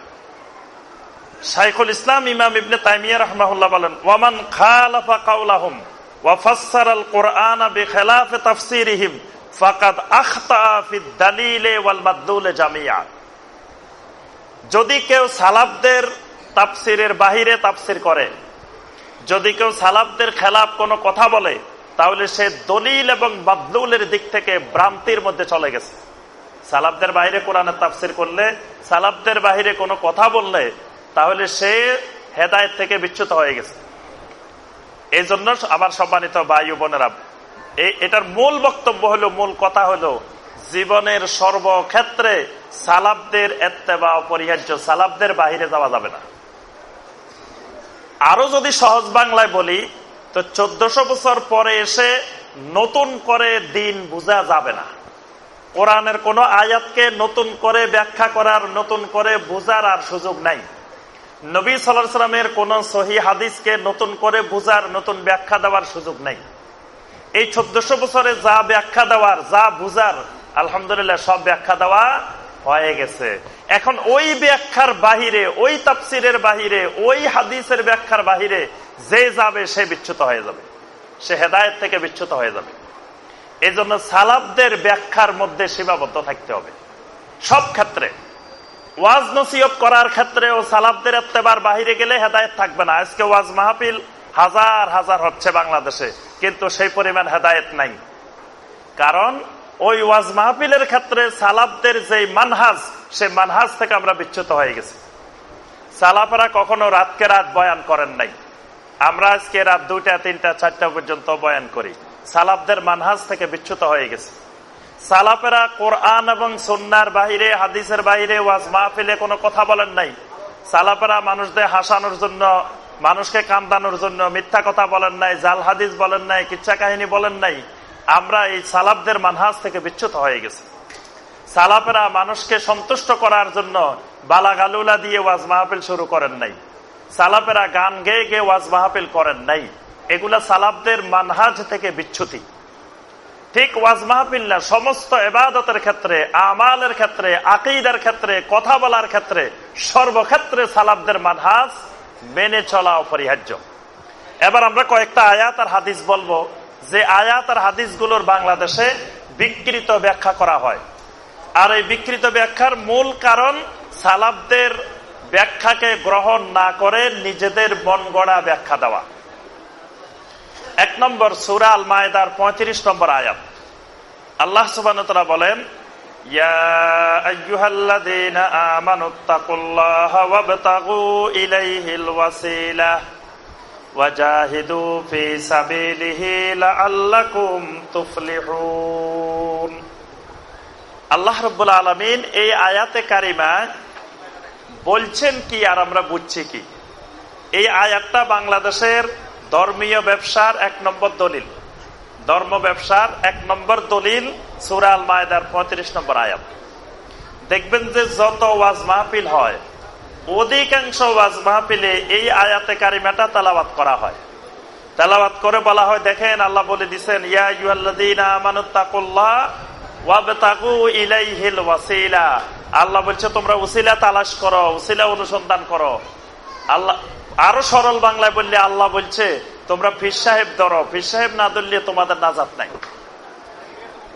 শাইখুল ইসলাম ইমাম ইবনে তাইমিয়া রহমাহুল্লাহ বলেন, ওয়ামান খালাফা কাউলাহুম ওয়াফাসসার আল কোরআন বিখিলাফি তাফসীরিহিম ফাকাদ আখতা ফি দালিলে ওয়াল মাদলুলে জামিয়া যদি কেউ সালাফদের তাফসিরের বাহিরে তাফসির করে, যদি কেউ সালাফদের খেলাফ কোনো কথা বলে, তাহলে সে দলিল এবং বাদলুলের দিক থেকে ভ্রান্তির মধ্যে চলে গেছে। সালাফদের বাইরে কোরআনের তাফসির করলে, সালাফদের বাহিরে কোনো কথা বললে তাহলে সে হেদায়ত থেকে বিচ্যুত হয়ে গেছে। এই জন্য আমার সম্মানিত বায়ু বোনেরা এটার মূল বক্তব্য হলো, মূল কথা হলো, জীবনের সর্বক্ষেত্রে সালাবদের এত্তেবা অপরিহার্য সালাবদের বাহিরে যাওয়া যাবে না। আরও যদি সহজ বাংলায় বলি, তো চোদ্দশো বছর পরে এসে নতুন করে দিন বোঝা যাবে না। কোরআনের কোন আয়াতকে নতুন করে ব্যাখ্যা করার, নতুন করে বোঝার আর সুযোগ নাই। নবী সাল্লামের কোন সহি হাদিসকে নতুন করে বুঝার, নতুন ব্যাখ্যা দেওয়ার সুযোগ নাই। এই চোদ্দশো বছরে যা ব্যাখ্যা দেওয়ার, যা বুঝার, আলহামদুলিল্লাহ সব ব্যাখ্যা দেওয়া হয়ে গেছে। এখন ওই ব্যাখ্যার বাহিরে, ওই তাফসিরের বাহিরে, ওই হাদিসের ব্যাখ্যার বাহিরে যে যাবে, সে বিচ্যুত হয়ে যাবে। সে হেদায়ত থেকে বিচ্যুত হয়ে যাবে। এই জন্য সালাবদের ব্যাখ্যার মধ্যে সীমাবদ্ধ থাকতে হবে। সব ক্ষেত্রে। ওয়াজ নসিয়ত করার ক্ষেত্রে ও সালাবদের এত্তেবার বাহিরে গেলে হেদায়ত থাকবে না। আজকে ওয়াজ মাহফিল হাজার হাজার হচ্ছে বাংলাদেশে, কিন্তু সেই পরিমাণ হেদায়ত নাই। কারণ ওই ওয়াজ মাহফিলের ক্ষেত্রে সালাবদের যে মানহাজ, সে মানহাজ থেকে আমরা বিচ্যুত হয়ে গেছি। সালাফেরা কখনো রাতকে রাত বয়ান করেন নাই। আমরা আজকে রাত দুইটা, তিনটা, চারটা পর্যন্ত বয়ান করি। সালাবদের মানহাজ থেকে বিচ্যুত হয়ে গেছে। সালাফেরা কোরআন এবং সন্ন্যার বাহিরে, হাদিসের বাহিরে, ওয়াজ মাহফিলে কোনো কথা বলেন নাই। সালাফেরা মানুষদের হাসানোর জন্য, মানুষকে কান্দানোর জন্য মিথ্যা কথা বলেন নাই, জাল হাদিস বলেন নাই, কিচ্ছা কাহিনী বলেন নাই। আমরা এই সালাফদের মানহাজ থেকে বিচ্যুত হয়ে গেছি। সালাফেরা মানুষকে সন্তুষ্ট করার জন্য বালাগালুলা দিয়ে ওয়াজ মাহফিল শুরু করেন নাই। সালাফেরা গান গেয়ে গেয়ে ওয়াজ মাহফিল করেন নাই। এগুলা সালাফদের মানহাজ থেকে বিচ্ছুতি ঠিক ওয়াজ মাহফিল না, সমস্ত এবাদতের ক্ষেত্রে, আমালের ক্ষেত্রে, আকিদার ক্ষেত্রে, কথা বলার ক্ষেত্রে, সর্বক্ষেত্রে সালাবদের মানহাজ মেনে চলা অপরিহার্য। এবার আমরা কয়েকটা আয়াত আর হাদিস বলব। যে আয়াত আর হাদিসগুলোর বাংলাদেশে বিকৃত ব্যাখ্যা করা হয়। আর এই বিকৃত ব্যাখ্যার মূল কারণ সালাবদের ব্যাখ্যাকে গ্রহণ না করে নিজেদের বনগড়া ব্যাখ্যা দেওয়া। এক নম্বর সুরা আল মায়দার পঁয়ত্রিশ নম্বর আয়াত। আল্লাহ সুবান বলেন আল্লাহ রব্বুল আলমিন এই আয়াতে কারিমা বলছেন কি আর আমরা বুঝছি কি? এই আয়াতটা বাংলাদেশের ধর্মীয় ব্যবসার এক নম্বর দলিল। ধর্ম ব্যবসার এক নম্বর দলিল সুরাল মায়দার পঁয়ত্রিশ নম্বর আয়াত। দেখবেন যে যত ওয়াজ মাহফিল হয়, অধিকাংশ ওয়াজ মাহফিলে এই আয়াতে কারিমাটা তালাবাত করা হয়। তালাবাত করে বলা হয়, দেখেন আল্লাহ বলে দিচ্ছেন আল্লাহ বলছে, তোমরা উসিলা তালাশ করো উসিলা অনুসন্ধান করো। আল্লাহ আরও সরল বাংলায় বললে আল্লাহ বলছে, তোমরা ফির সাহেব ধরো ফির সাহেব না ধরলে তোমাদের নাজাত নাই।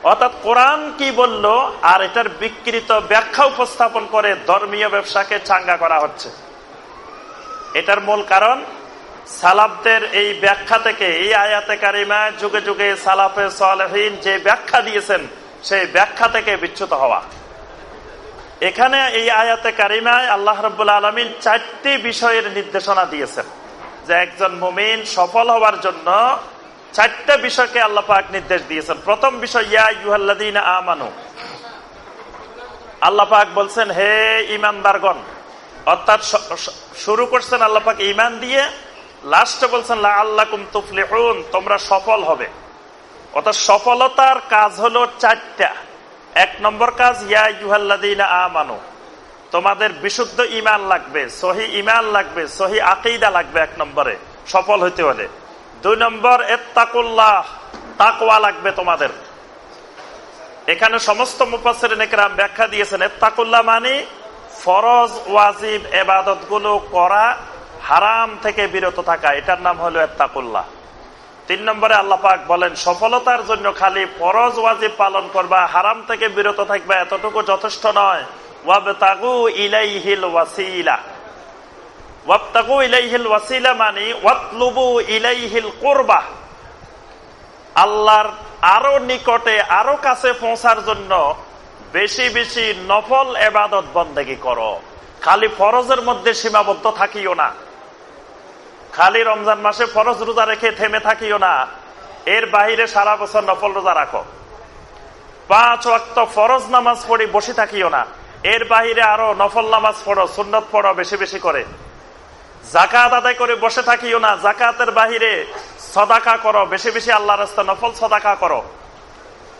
অর্থাৎ কোরআন কি বলল, আর এটার বিকৃত ব্যাখ্যা উপস্থাপন করে ধর্মীয় ব্যবসাকে চাঙ্গা করা হচ্ছে। এটার মূল কারণ সালাবদের এই ব্যাখ্যা থেকে, এই আয়াতে কারিমা যুগে যুগে সালাফে সালহীন যে ব্যাখ্যা দিয়েছেন, সেই ব্যাখ্যা থেকে বিচ্যুত হওয়া। এখানে এই আয়াতে কারিমায় আল্লাহ রব্বুল্লা আলমিন চারটি বিষয়ের নির্দেশনা দিয়েছেন। যে একজন মুমিন সফল হওয়ার জন্য চারটা বিষয়কে আল্লাহ পাক নির্দেশ দিয়েছেন। প্রথম বিষয়, ইয়া ইউহাল্লাদিন আমানু। আল্লাহ পাক বলছেন, হে ইমানদারগণ অর্থাৎ শুরু করছেন আল্লাহ পাক ইমান দিয়ে, লাস্টে বলছেন আল্লাহ কুম তুফলিহুন, তোমরা সফল হবে। অর্থাৎ সফলতার কাজ হলো চারটা। এক নম্বর কাজ, ইয়া ইউহাল্লাদিন আমানু, তোমাদের বিশুদ্ধ ইমান লাগবে, সহি ইমান লাগবে, সহি আকেইদা লাগবে এক নম্বরে, সফল হইতে হলে। দুই নম্বর, এত্তাকুল্লাহ, তাকওয়া লাগবে তোমাদের। এখানে সমস্ত মুফাসের নেকরাম ব্যাখ্যা দিয়েছেন, এত্তাকুল্লাহ মানে ফরজ, ওয়াজিব এবাদতগুলো করা, হারাম থেকে বিরত থাকা, এটার নাম হলো এত্তাকুল্লাহ। তিন নম্বরে আল্লাহ পাক বলেন, সফলতার জন্য খালি ফরজ ওয়াজিব পালন করবা, হারাম থেকে বিরত থাকবা এতটুকু যথেষ্ট নয়। ইলাইহিল ইলাইহিল মানে ইলাইহিল কুরবা। আল্লাহর আরও নিকটে, আরও কাছে পৌঁছার জন্য বেশি বেশি নফল এবাদত বন্দেগি করো। খালি ফরজের মধ্যে সীমাবদ্ধ থাকিও না। খালি রমজান মাসে ফরজ রোজা রেখে থেমে থাকিও না। এর বাহিরে সারা বছর নফল রোজা রাখো। পাঁচ ওয়াক্ত ফরজ নামাজ পড়ি বসে থাকিও না। এর বাহিরে আরও নফল নামাজ পড়ো, সুন্নত পড়ো বেশি বেশি করে। জাকাত আদায় করে বসে থাকিও না। জাকাতের বাহিরে সদাকা করো, বেশি বেশি আল্লাহ রাস্তা নফল সদাকা করো।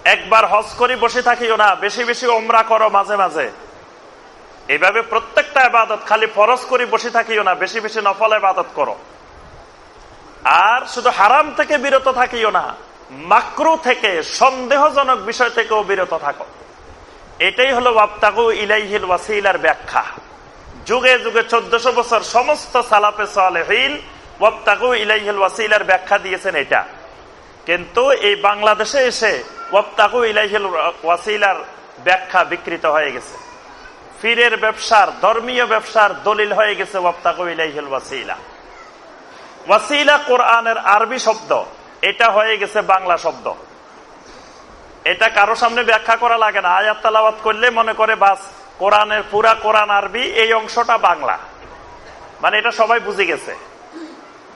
একবার হজ করি বসে থাকিও না, বেশি বেশি ওমরা করো মাঝে মাঝে। এইভাবে প্রত্যেকটা আবাদত খালি ফরজ করি বসে থাকিও না, বেশি বেশি নফল আবাদত করো। আর শুধু হারাম থেকে বিরত থাকিও না, মাকরু থেকে, সন্দেহজনক বিষয় থেকেও বিরত থাকো। এটাই হলো ওয়াপ্তাগু ইলাইহিল ওয়াসিলার ব্যাখ্যা। যুগে যুগে চোদ্দশো বছর সমস্ত সালাফে সালেহীন ওয়াপ্তাগু ইলাইহিল ওয়াসিলার ব্যাখ্যা দিয়েছেন এটা। কিন্তু এই বাংলাদেশে এসে ওয়াপ্তাগু ইলাইহিল ওয়াসিলার ব্যাখ্যা বিকৃত হয়ে গেছে। ফিরের ব্যবসার, ধর্মীয় ব্যবসার দলিল হয়ে গেছে ওয়াপ্তাগু ইলাইহিল ওয়াসিলা। ওয়াসিলা কোরআনের আরবি শব্দ, এটা হয়ে গেছে বাংলা শব্দ। এটা কারও সামনে ব্যাখ্যা করা লাগে না। আয়াত তালাবাত করলে মনে করে, বাস, কোরআনের পুরা কোরআন আরবি, এই অংশটা বাংলা। মানে এটা সবাই বুঝে গেছে।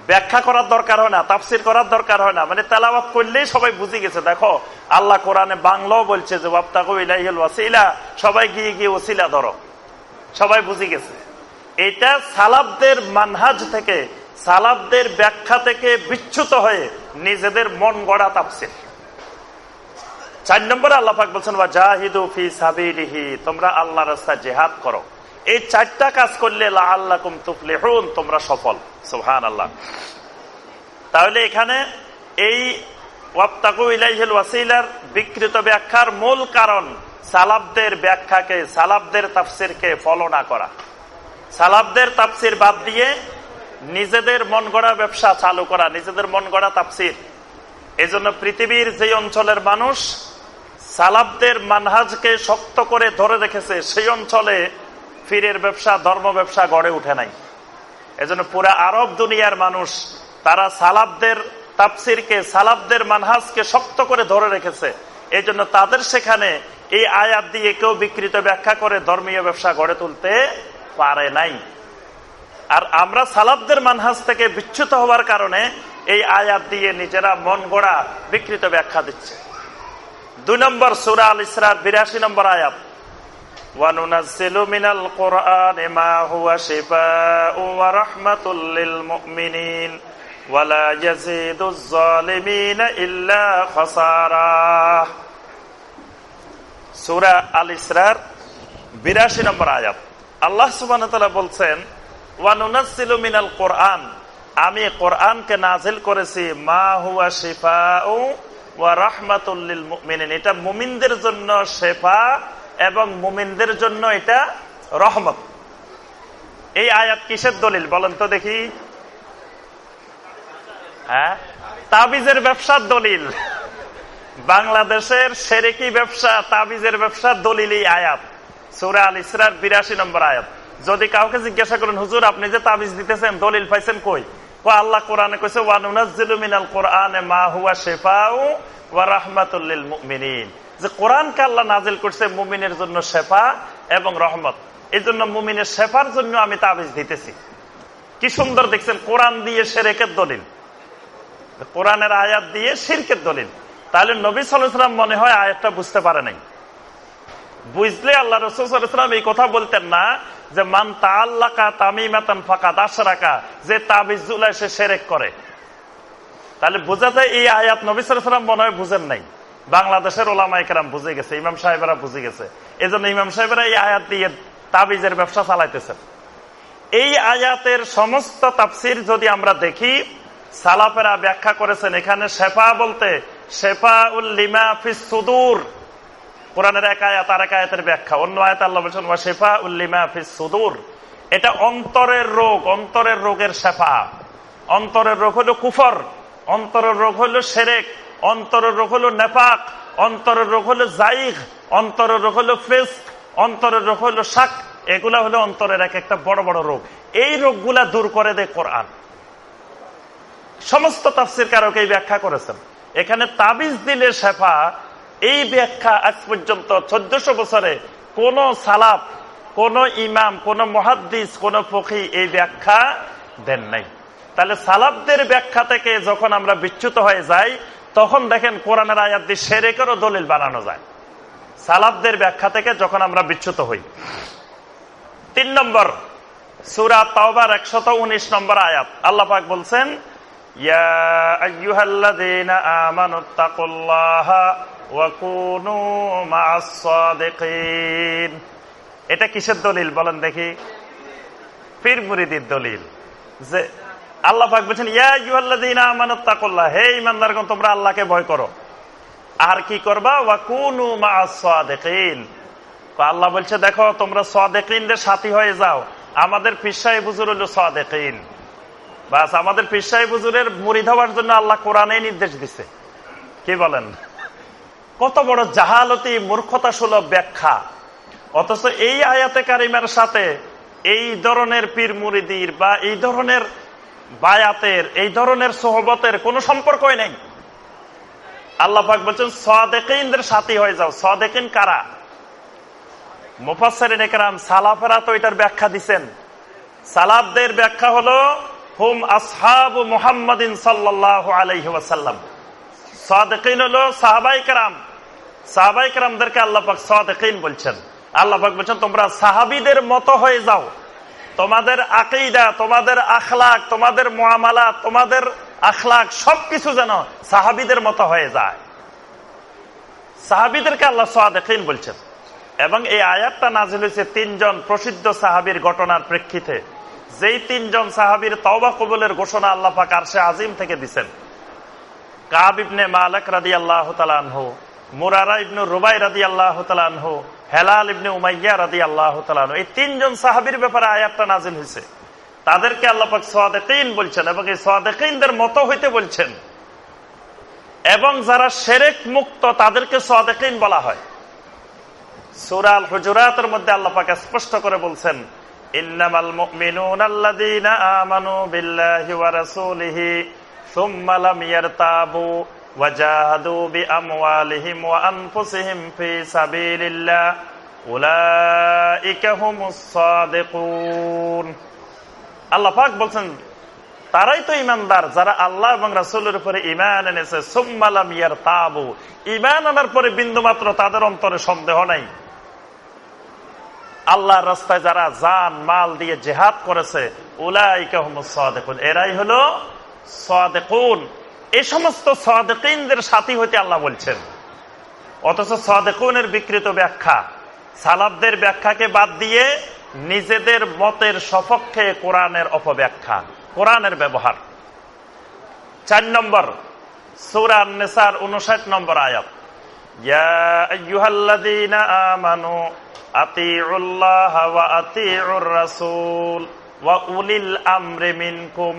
ব্যাখ্যা করার দরকার হয় না, তাফসির করার দরকার হয় না। মানে তেলাবাত করলেই সবাই বুঝে গেছে, দেখো, আল্লাহ কোরআনে বাংলাও বলছে যে বাপ্তাকু ওয়াসিলা সবাই গিয়ে গিয়ে ওসিলা ধরো। সবাই বুঝে গেছে। এটা সালাবদের মানহাজ থেকে সালাবদের ব্যাখ্যা থেকে বিচ্যুত হয়ে নিজেদের মন গড়া তাপসির চার নম্বরে আল্লাহাক বলছেন বা জাহিদু ফি তোমরা আল্লাহ রাস্তায় জেহাদ করো। এই চারটা কাজ করলে আল্লাহ তোমরা সফল। আল্লাহ তাহলে এখানে এই ওয়াসিলার বিকৃত ব্যাখ্যার মূল কারণ সালাবদের ব্যাখ্যাকে, সালাবদের তাফসিরকে ফলো না করা। সালাবদের তাফসির বাদ দিয়ে নিজেদের মন গড়া ব্যবসা চালু করা, নিজেদের মন গড়া তাফসির। এজন্য পৃথিবীর যে অঞ্চলের মানুষ সালাবদের মানহাজকে শক্ত করে ধরে রেখেছে, সেই অঞ্চলে ফিরের ব্যবসা, ধর্ম ব্যবসা গড়ে উঠে নাই। এজন্য পুরা আরব দুনিয়ার মানুষ তারা সালাবদের তাপসিরকে সালাবদের মানহাজকে শক্ত করে ধরে রেখেছে। এই জন্য তাদের সেখানে এই আয়াত দিয়ে কেউ বিকৃত ব্যাখ্যা করে ধর্মীয় ব্যবসা গড়ে তুলতে পারে নাই। আর আমরা সালাবদের মানহাজ থেকে বিচ্ছুত হওয়ার কারণে এই আয়াত দিয়ে নিজেরা মন গড়া বিকৃত ব্যাখ্যা দিচ্ছে। দুই নম্বর সুরা আল ইসরার বিরাশি নম্বর আয়াত। সুরা বিরাশি নম্বর আয়াত। আল্লাহ সুবান বলছেন ওয়ানুনাসিলু কোরআন। আমি কোরআনকে নাজিল করেছি, মা হুয়া শিফা ওয়া রাহমাতুল্লিল এটা মুমিনদের জন্য শেফা এবং মুমিনদের জন্য এটা রহমত। এই আয়াত কিসের দলিল বলেন তো দেখি। হ্যাঁ? তাবিজের ব্যবসার দলিল। বাংলাদেশের সেরেকি ব্যবসা, তাবিজের ব্যবসা এই আয়াত। সুরা আল ইসরার বিরাশি নম্বর আয়াত। যদি কাউকে জিজ্ঞাসা করেন, হুজুর, আপনি যে তাবিজ দিতেছেন, দলিল পাইছেন কই? আল্লাহ কোরআনে কইছে, ওয়ানুনাজ্জিলু মিনাল কোরআনে মা হুয়া শিফাউ ওয়া রাহমাতুল মুমিনিন। যে কোরআনকে আল্লাহ নাজিল করছে মুমিনের জন্য শেফা এবং রহমত। এই জন্য মুমিনের শেফার জন্য আমি তাবিজ দিতেছি। কি সুন্দর দেখছেন, কোরআন দিয়ে সেরেকের দলিল। কোরআনের আয়াত দিয়ে শিরকের দলিল। তাহলে নবী সালাম মনে হয় আয়াতটা বুঝতে পারে নাই। বুঝলে আল্লাহ রসুলাম এই কথা বলতেন না যে মান তা আল্লাকা তামিমাতান ফাঁকা দাস রাখা যে তাবিজুল্লাহ সে সেরেক করে। তাহলে বোঝা যায় এই আয়াত নবী সালাম মনে হয় বুঝেন নাই। বাংলাদেশের ওলামা একরাম বুঝে গেছে, ইমাম সাহেবেরা বুঝে গেছে। এই জন্য ইমাম সাহেবেরা এই আয়াত দিয়ে তাবিজের ব্যবসা চালাইতেছেন। এই আয়াতের সমস্ত তাফসির যদি আমরা দেখি, সালাফেরা ব্যাখ্যা করেছেন, এখানে শেফা বলতে শেফা উল্লিমা ফিস সুদূর। কোরআনের এক আয়াত আর এক আয়াতের ব্যাখ্যা। অন্য আয়াত আল্লাহ বলছেন, ওয়া শেফা উল্লিমা ফিস সুদূর। এটা অন্তরের রোগ, অন্তরের রোগের শেফা। অন্তরের রোগ হলো কুফর, অন্তরের রোগ হলো সেরেক, অন্তরের রোগ হলো নেপাক, অন্তরের রোগ হলো জাইগ অন্তরের রোগ হলো ফেস অন্তরের রোগ হলো শাক। এগুলা হলো অন্তরের এক একটা বড় বড় রোগ। এই রোগগুলা দূর করে দেয় কোরআন। সমস্ত তাফসির কারক ব্যাখ্যা করেছেন। এখানে তাবিজ দিলে শেফা এই ব্যাখ্যা আজ পর্যন্ত চোদ্দশো বছরে কোন সালাফ, কোন ইমাম, কোন মহাদ্দিস, কোন ফকি এই ব্যাখ্যা দেন নাই। তাহলে সালাফদের ব্যাখ্যা থেকে যখন আমরা বিচ্যুত হয়ে যাই, তখন দেখেন কোরআনের আয়াত দিয়ে সেরেকেরও দলিল বানানো যায়। সালাফদের ব্যাখ্যা থেকে যখন আমরা বিচ্যুত হই। তিন নম্বর, সুরা তাওবার একশত উনিশ নম্বর আয়াত। আল্লাহ পাক বলছেন এটা কিসের দলিল বলেন দেখি? পীর মুরিদির দলিল। যে আল্লাহ বলছেন, ইয়া তাকুল্লাহ হে ইমানদারগণ তোমরা আল্লাহকে ভয় করো। আর কি করবা? ওয়াকুনু মা আল্লাহ বলছে, দেখো, তোমরা সাদেকিনদের সাথী হয়ে যাও। আমাদের ফিসাই বুজুর হলো সাদেকিন। বাস, আমাদের ফিসাই বুজুরের মুড়ি হওয়ার জন্য আল্লাহ কোরআনে নির্দেশ দিছে। কি বলেন? কত বড় জাহালতি মূর্খতা সুলভ ব্যাখ্যা। অথচ এই আয়াতে কারিমার সাথে এই ধরনের পীর মুরিদির বা এই ধরনের বায়াতের, এই ধরনের সোহবতের কোনো সম্পর্কই নেই। আল্লাহাক বলছেন, সদেকিনদের সাথী হয়ে যাও। সদেকিন কারা? মুফাসরিন একরাম সালাফেরা তো এটার ব্যাখ্যা দিচ্ছেন সালাফদের ব্যাখ্যা হলো, হুম আসহাব মুহাম্মদিন সাল্লাহ আলহি ওয়াসাল্লাম। সাদেকিন হলো সাহাবাই কারাম। সাহাবাই কারামদেরকে আল্লাপাক সাদেকিন বলছেন। আল্লাপাক বলছেন, তোমরা সাহাবিদের মতো হয়ে যাও। তোমাদের আকিদা, তোমাদের আখলাক, তোমাদের মহামালা তোমাদের আখলাক সবকিছু যেন সাহাবিদের মতো হয়ে যায়। সাহাবিদেরকে আল্লাহ সাদেকিন বলছেন। এবং এই আয়াতটা নাজিল হয়েছে তিনজন প্রসিদ্ধ সাহাবির ঘটনার প্রেক্ষিতে। যেই তিনজন সাহাবির তওবা কবলের ঘোষণা আল্লাহ পাক আরশে আজিম থেকে দিচ্ছেন কাব ইবনে মালাক রাদি আল্লাহ তালানহু মুরারা ইবনু রুবাই রাদি আল্লাহ তালানহু হেলাল ইবনে উমাইয়া রাদি আল্লাহ তালানহু এই তিনজন সাহাবির ব্যাপারে আয়াতটা নাজিল হয়েছে তাদেরকে আল্লাহ পাক সোয়াদেকিন বলছেন এবং এই সোয়াদেকিনদের মতো হইতে বলছেন। এবং যারা সেরেক মুক্ত, তাদেরকে সোয়াদেকিন বলা হয়। সুরাল হুজুরাতের মধ্যে আল্লাহ স্পষ্ট করে বলছেন, ইন্নামাল মুমিনুন আল্লাযীনা আমানু বিল্লাহি ওয়া রাসূলিহি সুম্মা লাম ইয়ারতাবু সাদিকুন আল্লাহ পাক বলছেন, তারাই তো ইমানদার যারা আল্লাহ এবং রাসুলের উপরে ইমান এনেছে। সুম্মালাম ইয়ার তাবু ইমান আনার পরে বিন্দু মাত্র তাদের অন্তরে সন্দেহ নাই। আল্লাহর রাস্তায় যারা জান, মাল দিয়ে জেহাদ করেছে উলাইকুন এরাই হলো সাদেকুন। এই সমস্ত সাদেকিনদের সাথী হইতে আল্লাহ বলছেন। অথচ সাদেকুনের বিকৃত ব্যাখ্যা সালাবদের ব্যাখ্যাকে বাদ দিয়ে নিজেদের মতের সপক্ষে কোরআনের অপব্যাখ্যা, কোরআনের ব্যবহার। চার নম্বর সৌরান নেসার উনষাট নম্বর আয়াত। আতিউল্লাহ ওয়া উলিল মিনকুম।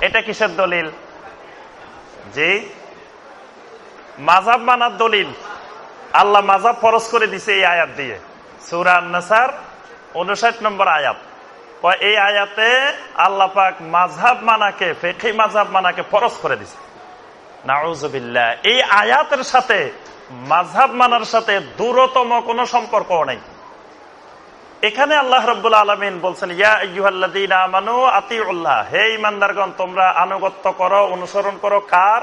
এটা কিসের দলিল? জি? মাজাব মানার দলিল। আল্লাহ মাজাব ফরজ করে দিছে এই আয়াত দিয়ে। সুরান নাসার উনষাট নম্বর আয়াত। এই আয়াতে আল্লাহ পাক মাঝহাব মানাকে ফেকি মাঝহাব মানাকে ফরজ করে দিছে। এই আয়াতের সাথে মাঝহাব মানার সাথে দূরতম কোনো সম্পর্ক নেই। এখানে আল্লাহ রব্বুল আলমিন বলছেন ইয়াহাল্লাদিনামানু আতিউল্লাহ। হে ইমানদারগণ তোমরা আনুগত্য করো, অনুসরণ করো কার?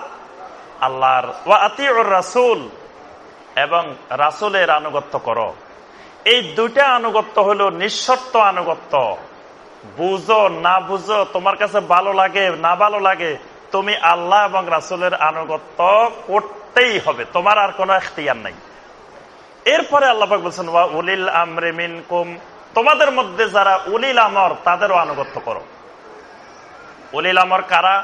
আল্লাহর। ওয়া রাসুল। এবং রাসুলের আনুগত্য করো। এই দুইটা আনুগত্য হলো নিঃশর্ত আনুগত্য। বুঝো, না বুঝো, তোমার কাছে ভালো লাগে, না ভালো লাগে, তুমি আল্লাহ এবং রাসুলের আনুগত্য করতেই হবে। তোমার আর কোনো এখতিয়ার নাই। এরপরে আল্লাহাক বলছেন, ওয়া উলিল আমরে মিনকুম। তোমাদের মধ্যে যারা উলিল আমর, তাদেরও আনুগত্য করো। উলিল আমর কারা?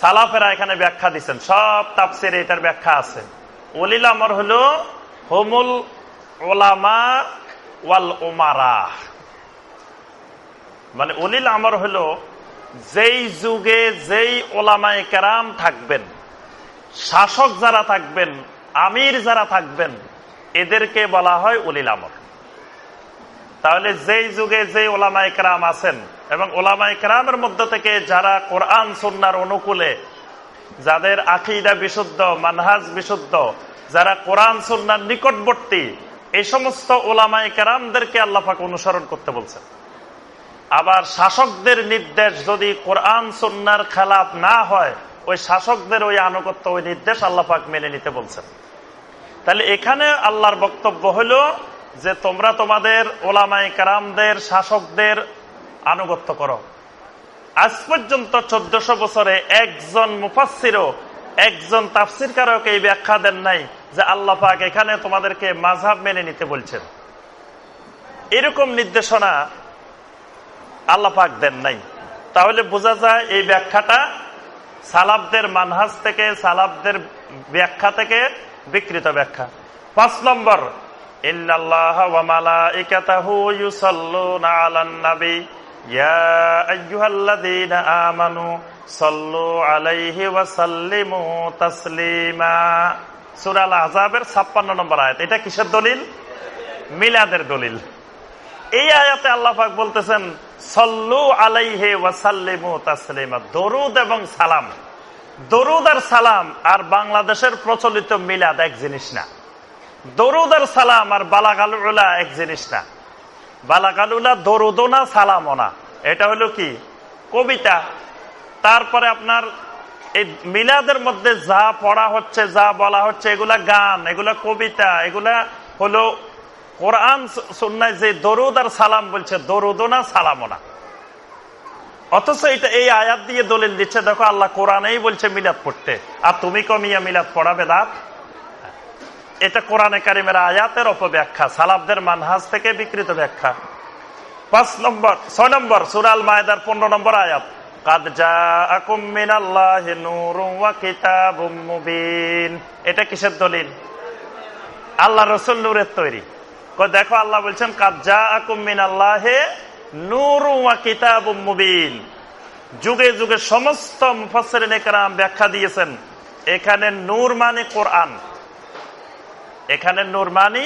সালাফেরা এখানে ব্যাখ্যা দিচ্ছেন। সব তাপসের এটার ব্যাখ্যা আছে। উলিল আমর হল হোমুল ওলামা ওয়াল ওমারা মানে উলিল আমর হল যেই যুগে যেই ওলামায় কেরাম থাকবেন, শাসক যারা থাকবেন আমির যারা থাকবেন, এদেরকে বলা হয় উলিল আমর। তাহলে যেই যুগে যে ওলামাই কেরাম আছেন এবং ওলামাই কেরামের মধ্য থেকে যারা কোরআন সন্ন্যার অনুকূলে, যাদের আকিদা বিশুদ্ধ, মানহাজ বিশুদ্ধ, যারা কোরআন সন্ন্যার নিকটবর্তী, এই সমস্ত ওলামাই কেরামদেরকে আল্লাহাকে অনুসরণ করতে বলছেন। আবার শাসকদের নির্দেশ যদি কোরআন সন্ন্যার খেলাপ না হয়, ওই শাসকদের ওই আনুগত্য, ওই নির্দেশ আল্লাপাক মেনে নিতে বলছেন। তাহলে এখানে আল্লাহর বক্তব্য হল যে তোমরা তোমাদের ওলামাই কারামদের, শাসকদের আনুগত্য করো। আজ পর্যন্ত চোদ্দশো বছরে একজন মুফাসিরও একজন তাফসির কারক এই ব্যাখ্যা দেন নাই যে আল্লাহ পাক এখানে তোমাদেরকে মাঝহাব মেনে নিতে বলছেন। এরকম নির্দেশনা আল্লাহ পাক দেন নাই। তাহলে বোঝা যায় এই ব্যাখ্যাটা সালাবদের মানহাজ থেকে সালাবদের ব্যাখ্যা থেকে বিকৃত ব্যাখ্যা। পাঁচ নম্বর আমানু সাল্লু তাসলিমা। সূরা আল আহজাবের 56 নম্বর আয়াত। এটা কিসের দলিল? মিলাদের দলিল। এই আয়াতে আল্লাহ পাক বলতেছেন, সল্লু আলাইহে ওয়াসাল্লিমু তাসলিমা। দরুদ এবং সালাম। দরুদ আর সালাম আর বাংলাদেশের প্রচলিত মিলাদ এক জিনিস না। দরুদ আর সালাম আর বালাগালুলা এক জিনিস না। বালাগালুলা দরুদও না, সালামও না। এটা হলো কি? কবিতা। তারপরে আপনার এই মিলাদের মধ্যে যা পড়া হচ্ছে, যা বলা হচ্ছে, এগুলা গান, এগুলা কবিতা, এগুলা হলো কোরআন সুন্নায় যে দরুদ আর সালাম বলছে, দরুদও না, সালামও না। অথচ এটা এই আয়াত দিয়ে দলিল দিচ্ছে, দেখো আল্লাহ কোরআনেই বলছে মিলাদ পড়তে। আর তুমি কমিয়া মিলাদ পড়াবে দাঁত এটা কোরআনে কারিমের আয়াতের অপব্যাখ্যা সালাবদের মানহাজ থেকে বিকৃত ব্যাখ্যা। পাঁচ নম্বর, ছয় নম্বর সুরাল মায়দার পনেরো নম্বর আয়াত। এটা কিসের দলিল? আল্লাহ রসুল নূরের তৈরি। দেখো আল্লাহ বলছেন কাজা আকুমিন আল্লাহে নূর কিতাব মুবিন। যুগে যুগে সমস্ত ব্যাখ্যা দিয়েছেন, এখানে নূর মানে কোরআন। এখানে নূর মানি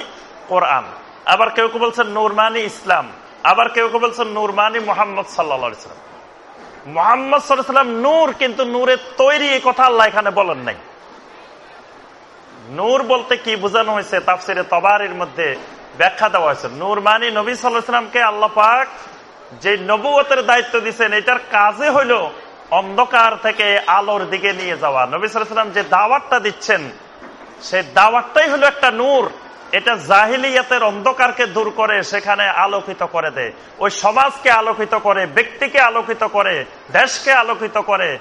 কোরআন। আবার কেউ কেউ বলছেন নূর মানি ইসলাম। আবার কেউ কেউ বলছেন নূর মানি মোহাম্মদ সাল্লাম। মোহাম্মদ সাল্লাম নূর, কিন্তু নূরের তৈরি এই কথা আল্লাহ এখানে বলেন নাই। নূর বলতে কি বোঝানো হয়েছে? তাফসিরে তবারের মধ্যে ব্যাখ্যা দেওয়া হয়েছে। নূর মানি নবী সাল্লাহামকে আল্লাহ পাক যে নবুয়তের দায়িত্ব দিচ্ছেন এটার কাজে হইল অন্ধকার থেকে আলোর দিকে নিয়ে যাওয়া। নবী সাল্লাম যে দাওয়াতটা দিচ্ছেন সেই দাওয়াতটাই হলো একটা নূর। এটা জাহিলিয়াতের অন্ধকারকে দূর করে, সেখানে আলোকিত করে দেয়। ওই সমাজকে আলোকিত করে, ব্যক্তিকে আলোকিত করে, দেশকে আলোকিত করে,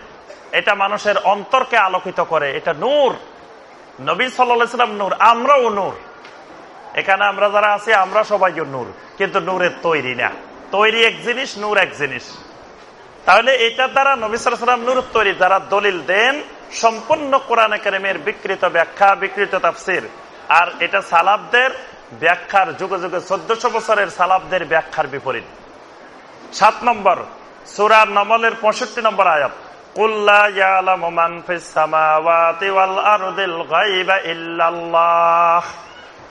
এটা মানুষের অন্তরকে আলোকিত করে। এটা নূর। নবী সাল্লাম নূর, আমরাও নূর। এখানে আমরা যারা আছি, আমরা সবাই নূর। কিন্তু নূরের তৈরি না। তৈরি এক জিনিস, নূর এক জিনিস। তাহলে এটার দ্বারা নবী সাল্লাম নূর তৈরি যারা দলিল দেন, সম্পূর্ণ কোরআন একাডেমির বিকৃত ব্যাখ্যা, বিকৃত তাফসির। আর এটা সালাবদের ব্যাখ্যার যুগে যুগে চোদ্দশো বছরের সালাবদের ব্যাখ্যার বিপরীত। সাত নম্বর সুরার নমলের পঁয়ষট্টি নম্বর আয়াত।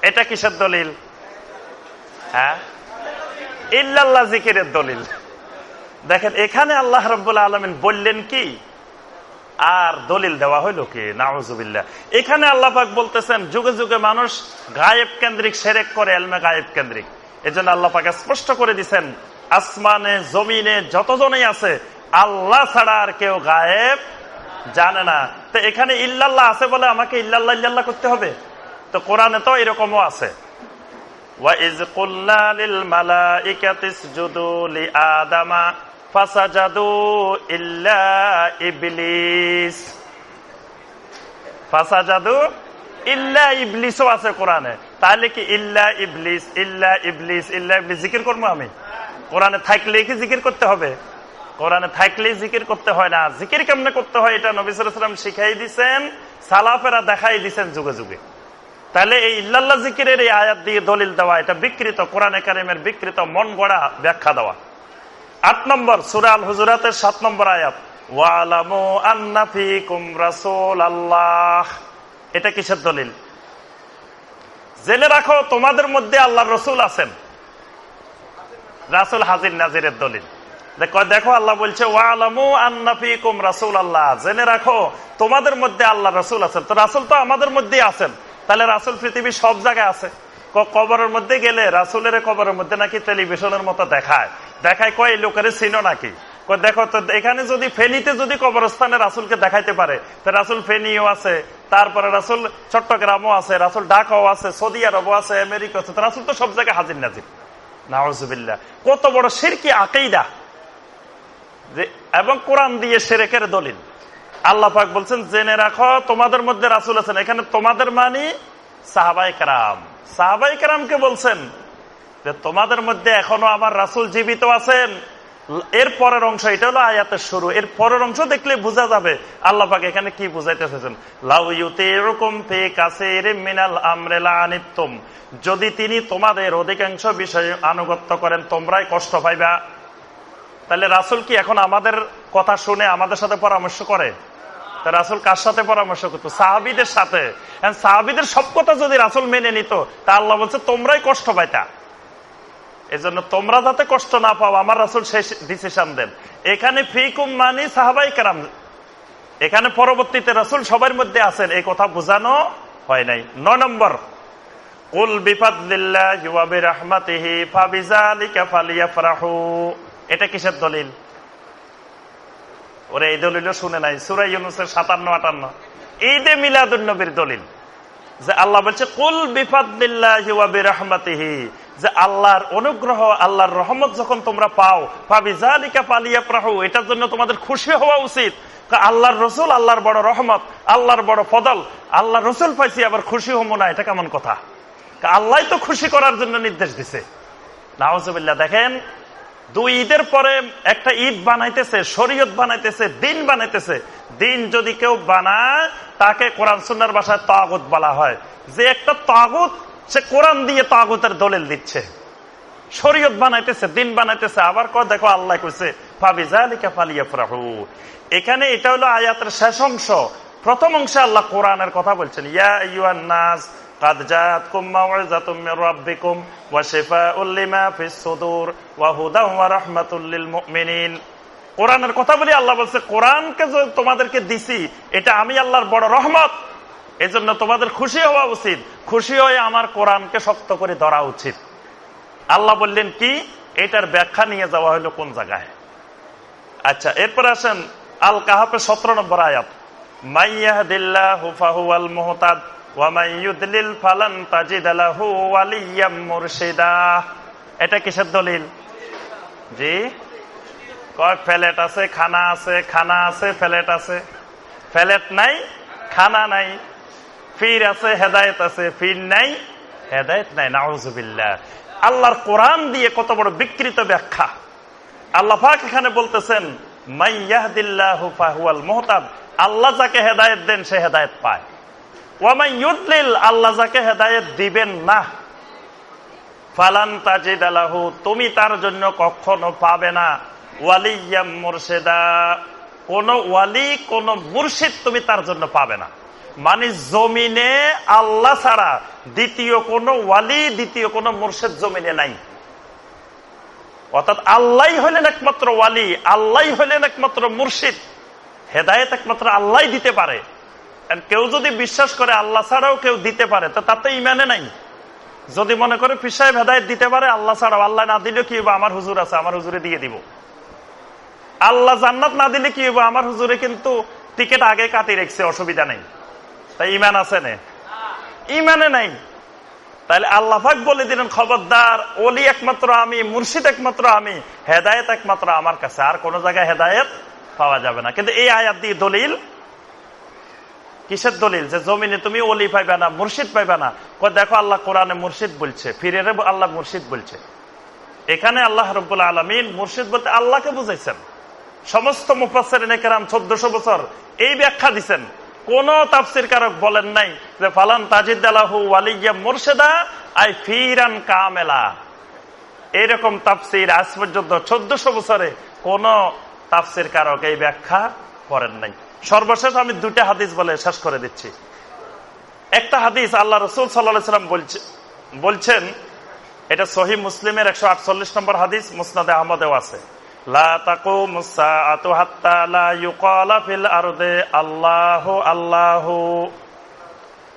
এটা কিসের দলিল? হ্যাঁ? ইল্লাল্লাহ জিকিরের দলিল। দেখেন, এখানে আল্লাহ রব্বুল আলমিন বললেন কি? আর দলিল দেওয়া হইল কি? নাউজুবিল্লাহ। এখানে আল্লাহ পাক বলতেছেন, যুগে যুগে মানুষ গায়েব কেন্দ্রিক সেরেক করে, এলমে গায়েব কেন্দ্রিক। এই জন্য আল্লাহ পাকে স্পষ্ট করে দিচ্ছেন আসমানে, জমিনে যতজনই আছে, আল্লাহ ছাড়া আর কেউ গায়েব জানে না। তো এখানে ইল্লাল্লাহ আছে বলে আমাকে ইল্লাল্লাহ ইল্লাল্লাহ করতে হবে? তো কোরআনে তো এরকমও আছে। وَإِذْ قُلْنَا لِلْمَلَائِكَةِ اسْجُدُوا لِآدَمَ فَسَجَدُوا إِلَّا إِبْلِيسَ فَسَجَدُوا ইল্লা ইবলিসও আছে কোরআনে তাহলে কি ইল্লা ইবলিস ইল্লা ইবলিস ইল্লা ইবলিস জিকির করবো আমি কোরআনে থাকলে কি জিকির করতে হবে কোরআনে থাকলেই জিকির করতে হয় না জিকির কেমনে করতে হয় এটা নবিসাম শিখাই দিচ্ছেন সালাফেরা দেখাই দিচ্ছেন যুগে যুগে তাহলে এই ইল্লাল্লাহ জিকিরের এই আয়াত দিয়ে দলিল দেওয়া, এটা বিকৃত, কোরআনে কারিমের বিকৃত, মন গড়া ব্যাখ্যা দেওয়া। আট নম্বর সুরাল হুজুরাতের সাত নম্বর আয়াত, ওয়ালামু আন্নাফিকুম রাসূল আল্লাহ এটা কিসের দলিল? জেনে রাখো, তোমাদের মধ্যে আল্লাহর রসুল আছেন। রাসুল হাজির নাজিরের দলিল। দেখো আল্লাহ বলছে, ওয়ালামু আন্নাফিকুম রাসূল আল্লাহ জেনে রাখো, তোমাদের মধ্যে আল্লাহ রসুল আছেন। তো রাসুল তো আমাদের মধ্যেই আছেন। তাহলে রাসুল পৃথিবীর সব জায়গায় আছে। কবরের মধ্যে গেলে রাসুলের কবরের মধ্যে নাকি টেলিভিশনের মতো দেখায়। দেখায় কয় লোকের চিনো নাকি? দেখো তো, এখানে যদি ফেনীতে যদি কবরস্থানে রাসুলকে দেখাইতে পারে, তো রাসুল ফেনীও আছে, তারপরে রাসুল চট্টগ্রামও আছে, রাসুল ঢাকাও আছে, সৌদি আরবও আছে আমেরিকা আছে রাসুল তো সব জায়গায় হাজির নাজির। নাহজুবিল্লা কত বড় সিরকি আকেইদা এবং কোরআন দিয়ে সেরেকের দলিল। আল্লাহ পাক বলছেন, জেনে রাখো, তোমাদের মধ্যে রাসুল আছেন। এখানে তোমাদের মানি সাহাবাই কারাম। সাহাবাই কারামকে বলছেন? যে তোমাদের মধ্যে এখনও আমার রাসুল জীবিত আছেন। এর পরের অংশ, এটা হলো আয়াতের শুরু। এর পরের অংশ দেখলে বোঝা যাবে আল্লাহ পাক এখানে কি বুঝাইতেছেন এরকম যদি তিনি তোমাদের অধিকাংশ বিষয়ে আনুগত্য করেন, তোমরাই কষ্ট পাইবা। তাহলে রাসুল কি এখন আমাদের কথা শুনে আমাদের সাথে পরামর্শ করে? রাসুল কার সাথে পরামর্শ করতো? সাহাবিদের সাথে। সাহাবিদের সব কথা যদি রাসুল মেনে নিত, তা আল্লাহ বলছে, তোমরাই কষ্ট পাইতা। এজন্য তোমরা যাতে কষ্ট না পাও, আমার রাসুল শেষ ডিসিশন দেন। এখানে ফিকুম মানি সাহাবাই কারাম। এখানে পরবর্তীতে রাসুল সবার মধ্যে আছেন। এই কথা বোঝানো হয় নাই। ন নম্বর। কুল এটা কিসের দলিল? ওরা, এই দলিল শুনে নাই। সুরাই সাতান্ন, আটান্ন। ঈদে মিলাদুল নবীর দলিল। যে আল্লাহ বলছে, কুল বিফাদিল্লাহি যে আল্লাহর অনুগ্রহ, আল্লাহর রহমত যখন তোমরা পাও পাবি জালিকা পালিয়া প্রাহু এটার জন্য তোমাদের খুশি হওয়া উচিত। আল্লাহর রসুল, আল্লাহর বড় রহমত, আল্লাহর বড় ফদল। আল্লাহ রসুল পাইছি, আবার খুশি হব না, এটা কেমন কথা? আল্লাহ তো খুশি করার জন্য নির্দেশ দিছে। নাহজবিল্লা দেখেন দুই ঈদের পরে একটা ঈদ বানাইতেছে, শরীয়ত বানাইতেছে, দিন বানাইতেছে। দিন যদি কেউ বানায়, তাকে কোরআন সুন্নার বাসায় তাগুত বলা হয়। যে একটা তাগুত, সে কোরআন দিয়ে তাগুতের দলিল দিচ্ছে। শরীয়ত বানাইতেছে, দিন বানাইতেছে, আবার ক দেখো আল্লাহ কইছে এখানে এটা হলো আয়াতের শেষ অংশ। প্রথম অংশে আল্লাহ কোরআনের কথা বলছেন, ইয়া ইউয়ান নাস قد جاءتكم موعظة من ربكم وشفاء لما في الصدور وهدى ورحمة للمؤمنين কোরআনের কথা বলি আল্লাহ বলছে কোরআনকে তোমাদেরকে দিছি এটা আমি আল্লাহর বড় রহমত এজন্য তোমাদের খুশি হওয়া উচিত খুশি হয়ে আমার কোরআনকে শক্ত করে ধরা উচিত আল্লাহ বললেন কি এটার ব্যাখ্যা নিয়ে যাওয়া হলো কোন জায়গায় আচ্ছা এরপর আসেন আল কাহাপে সতেরো নম্বর আয়াত মাইয়াহ দিল্লাহ হুফাহু আল মোহতাদ এটা কিসের দলিল? জি? কয় ফ্যালেট আছে? খানা আছে? খানা আছে? ফ্যালেট আছে? ফ্যালেট নাই, খানা নাই। ফির আছে, হেদায়ত আছে। ফির নাই, হেদায়ত নাই। নাউজুবিল্লাহ। আল্লাহর কোরআন দিয়ে কত বড় বিকৃত ব্যাখ্যা। আল্লাহ এখানে বলতেছেন, মাইয়াহদিল্লাহ ফাহুয়াল মোহতাব আল্লাহ যাকে হেদায়ত দেন, সে হেদায়ত পায়। ওয়ামাই ইউদ্লিল, আল্লাহ যাকে হেদায়ত দিবেন না, ফালান তাজিদ আলাহু তুমি তার জন্য কখনো পাবে না। ওয়ালিয়াম মুর্শেদা, কোন ওয়ালি, কোন মুর্শিদ তুমি তার জন্য পাবে না। মানে জমিনে আল্লাহ ছাড়া দ্বিতীয় কোন ওয়ালি, দ্বিতীয় কোন মুর্শিদ জমিনে নাই। অর্থাৎ আল্লাহ হলেন একমাত্র ওয়ালি আল্লাহ হলেন একমাত্র মুর্শিদ। হেদায়ত একমাত্র আল্লাহ দিতে পারে। কেউ যদি বিশ্বাস করে আল্লাহ ছাড়াও কেউ দিতে পারে, তো তাতে ইমানে নাই। যদি মনে করে পিসায় হেদায়ত দিতে পারে, আল্লাহ ছাড়াও। আল্লাহ না দিলেও কি হব আমার হুজুর আছে, আমার হুজুরে দিয়ে দিব। আল্লাহ জান্নাত না দিলে কি হব আমার হুজুরে কিন্তু টিকিট আগে কাটি রেখছে, অসুবিধা নেই। তাই ইমান আছে নে? ইমানে নাই। তাহলে আল্লাহাক বলে দিলেন, খবরদার অলি একমাত্র আমি, মুর্শিদ একমাত্র আমি, হেদায়ত একমাত্র আমার কাছে। আর কোন জায়গায় হেদায়ত পাওয়া যাবে না। কিন্তু এই আয়াত দিয়ে দলিল কিসের দলিল? যে জমিনে তুমি অলি পাইবে না, মুর্শিদ পাইবে না। দেখো আল্লাহ কোরআনে মুর্শিদ বলছে, ফিরে আল্লাহ মুর্শিদ বলছে। এখানে আল্লাহ রব্বুল আলমিন মুর্শিদ বলতে আল্লাহকে বুঝাইছেন। সমস্ত মুফাসেরাম চোদ্দশো বছর এই ব্যাখ্যা দিচ্ছেন কোন তাফসির কারক বলেন নাই যে, ফালান তাজিদ আলাহু ওয়ালিয়া মুর্শেদা আই ফিরান কামেলা। এইরকম তাফসির আজ পর্যন্ত চোদ্দশো বছরে কোন তাফসির কারক এই ব্যাখ্যা করেন নাই। সর্বশেষ আমি দুটা হাদিস বলে শেষ করে দিচ্ছি। একটা হাদিস আল্লাহ রসুল সাল্লাম বলছেন, এটা সহি মুসলিমের একশো আটচল্লিশ নম্বর হাদিস, মুসনাদে আহমদেও আছে।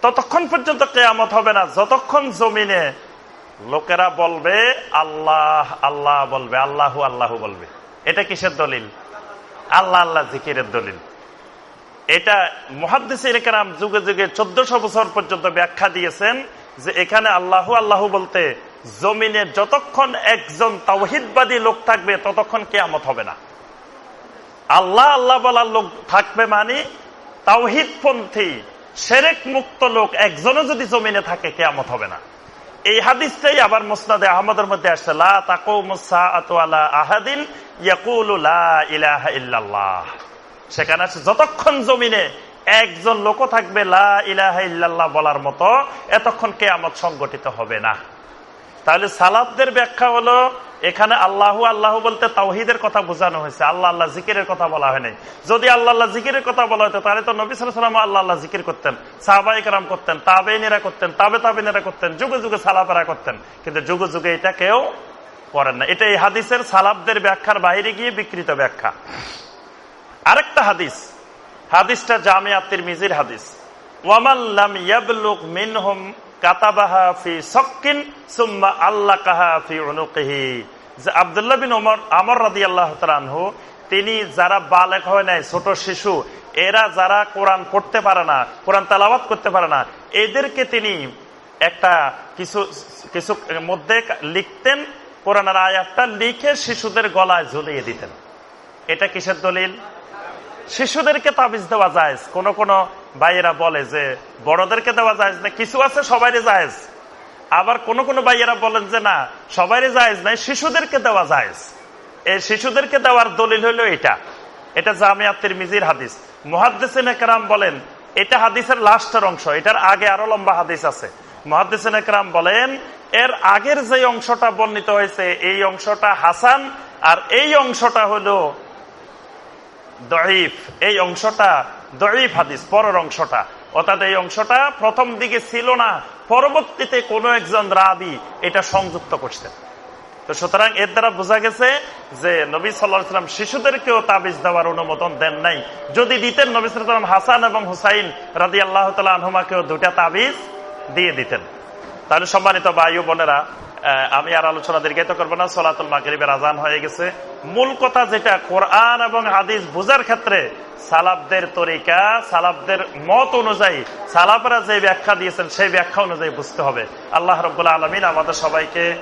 ততক্ষণ পর্যন্ত কেয়ামত হবে না, যতক্ষণ জমিনে লোকেরা বলবে, আল্লাহ আল্লাহ বলবে, আল্লাহু, আল্লাহ বলবে। এটা কিসের দলিল? আল্লাহ আল্লাহ জিকিরের দলিল। এটা মহাদ্দেশিরাম যুগে যুগে চোদ্দশো বছর পর্যন্ত ব্যাখ্যা দিয়েছেন যে এখানে আল্লাহ আল্লাহ বলতে জমিনে যতক্ষণ একজন তাওহিদবাদী লোক থাকবে ততক্ষণ কেয়ামত হবে না। আল্লাহ আল্লাহ বলার লোক থাকবে মানে তাওহিদপন্থী সেরেক মুক্ত লোক একজনও যদি জমিনে থাকে কেয়ামত হবে না। এই হাদিসটাই আবার মুসনাদে আহমদের মধ্যে আসছে, লা তাকু মুসা আহাদিন সেখানে আছে যতক্ষণ জমিনে একজন লোক থাকবে, লা ইলাহা ইল্লাল্লাহ বলার মতো, এতক্ষণ কেয়ামত সংগঠিত হবে না। তাহলে সালাবদের ব্যাখ্যা হলো, এখানে আল্লাহ আল্লাহ বলতে তাওহিদের কথা বোঝানো হয়েছে, আল্লাহ আল্লাহ জিকিরের কথা বলা হয়নি যদি আল্লাহ আল্লাহ জিকিরের কথা বলা হতো, তাহলে তো নবী সালাম আল্লাহ আল্লাহ জিকির করতেন সাহবাইকরাম করতেন তাবেনেরা করতেন, তাবে তাবেনেরা করতেন, যুগে যুগে সালাফেরা করতেন, কিন্তু যুগে যুগে এটা কেউ করেন না। এটা এই হাদিসের সালাবদের ব্যাখ্যার বাইরে গিয়ে বিকৃত ব্যাখ্যা। আরেকটা হাদিস। হাদিসটা জামিয়াতির মিজির হাদিস। ওয়ামাল্লাম ইয়াবলুক কাতাবাহা ফি সুম্মা অনুকেহি তিনি যারা বালেক হয় নাই, ছোট শিশু, এরা যারা কোরআন পড়তে পারে না, কোরআন তালাবাত করতে পারে না, এদেরকে তিনি একটা কিছু কিছু মধ্যে লিখতেন, কোরআনের আয়াতটা লিখে শিশুদের গলায় ঝুলিয়ে দিতেন। এটা কিসের দলিল? শিশুদেরকে তাবিজ দেওয়া যায় কোন কোন ভাইয়েরা বলে যে বড়দেরকে দেওয়া যায় না, কিছু আছে সবাই জায়েজ। আবার কোন কোন ভাইয়েরা বলেন যে না সবাই জায়েজ নাই শিশুদেরকে দেওয়া জায়েজ। এই শিশুদেরকে দেওয়ার দলিল হলো এটা। এটা জামিয়াতের মিজির হাদিস। মহাদ্দেসিন একরাম বলেন, এটা হাদিসের লাস্টের অংশ, এটার আগে আরও লম্বা হাদিস আছে। মহাদ্দেসিন একরাম বলেন, এর আগের যে অংশটা বর্ণিত হয়েছে, এই অংশটা হাসান, আর এই অংশটা হলো দরিফ এই অংশটা দরিফ হাদিস, পরের অংশটা। অর্থাৎ এই অংশটা প্রথম দিকে ছিল না, পরবর্তীতে কোন একজন রাবি এটা সংযুক্ত করছেন তো সুতরাং এর দ্বারা বোঝা গেছে যে নবী সাল্লাহাম শিশুদেরকেও তাবিজ দেওয়ার অনুমোদন দেন নাই। যদি দিতেন, নবী সাল্লাম হাসান এবং হুসাইন রাজি আল্লাহ তালা আনহুমাকেও দুটা তাবিজ দিয়ে দিতেন। তাহলে সম্মানিত বায়ু বোনেরা আমি আর আলোচনা দীর্ঘায়িত করব না, সলাতুল মাগরিবের আজান হয়ে গেছে। মূল কথা যেটা, কোরআন এবং হাদিস বুঝার ক্ষেত্রে সালাবদের তরিকা, সালাবদের মত অনুযায়ী, সালাবরা যে ব্যাখ্যা দিয়েছেন, সেই ব্যাখ্যা অনুযায়ী বুঝতে হবে। আল্লাহ রবাহ আলমিন আমাদের সবাইকে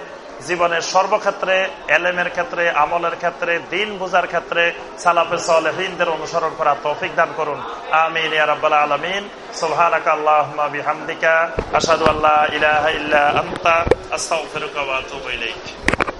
জীবনের সর্বক্ষেত্রে, এলেমের ক্ষেত্রে, আমলের ক্ষেত্রে, দিন বোঝার ক্ষেত্রে, সালাফে সালেহিনদের অনুসরণ করা তৌফিক দান করুন। আমিন ইয়ারাব্বাল আলমিন। সুবহানাক আল্লাহুম্মা বিহামদিকা, আশহাদু আল্লা ইলাহা ইল্লা আনতা আতুবু ইলাইক।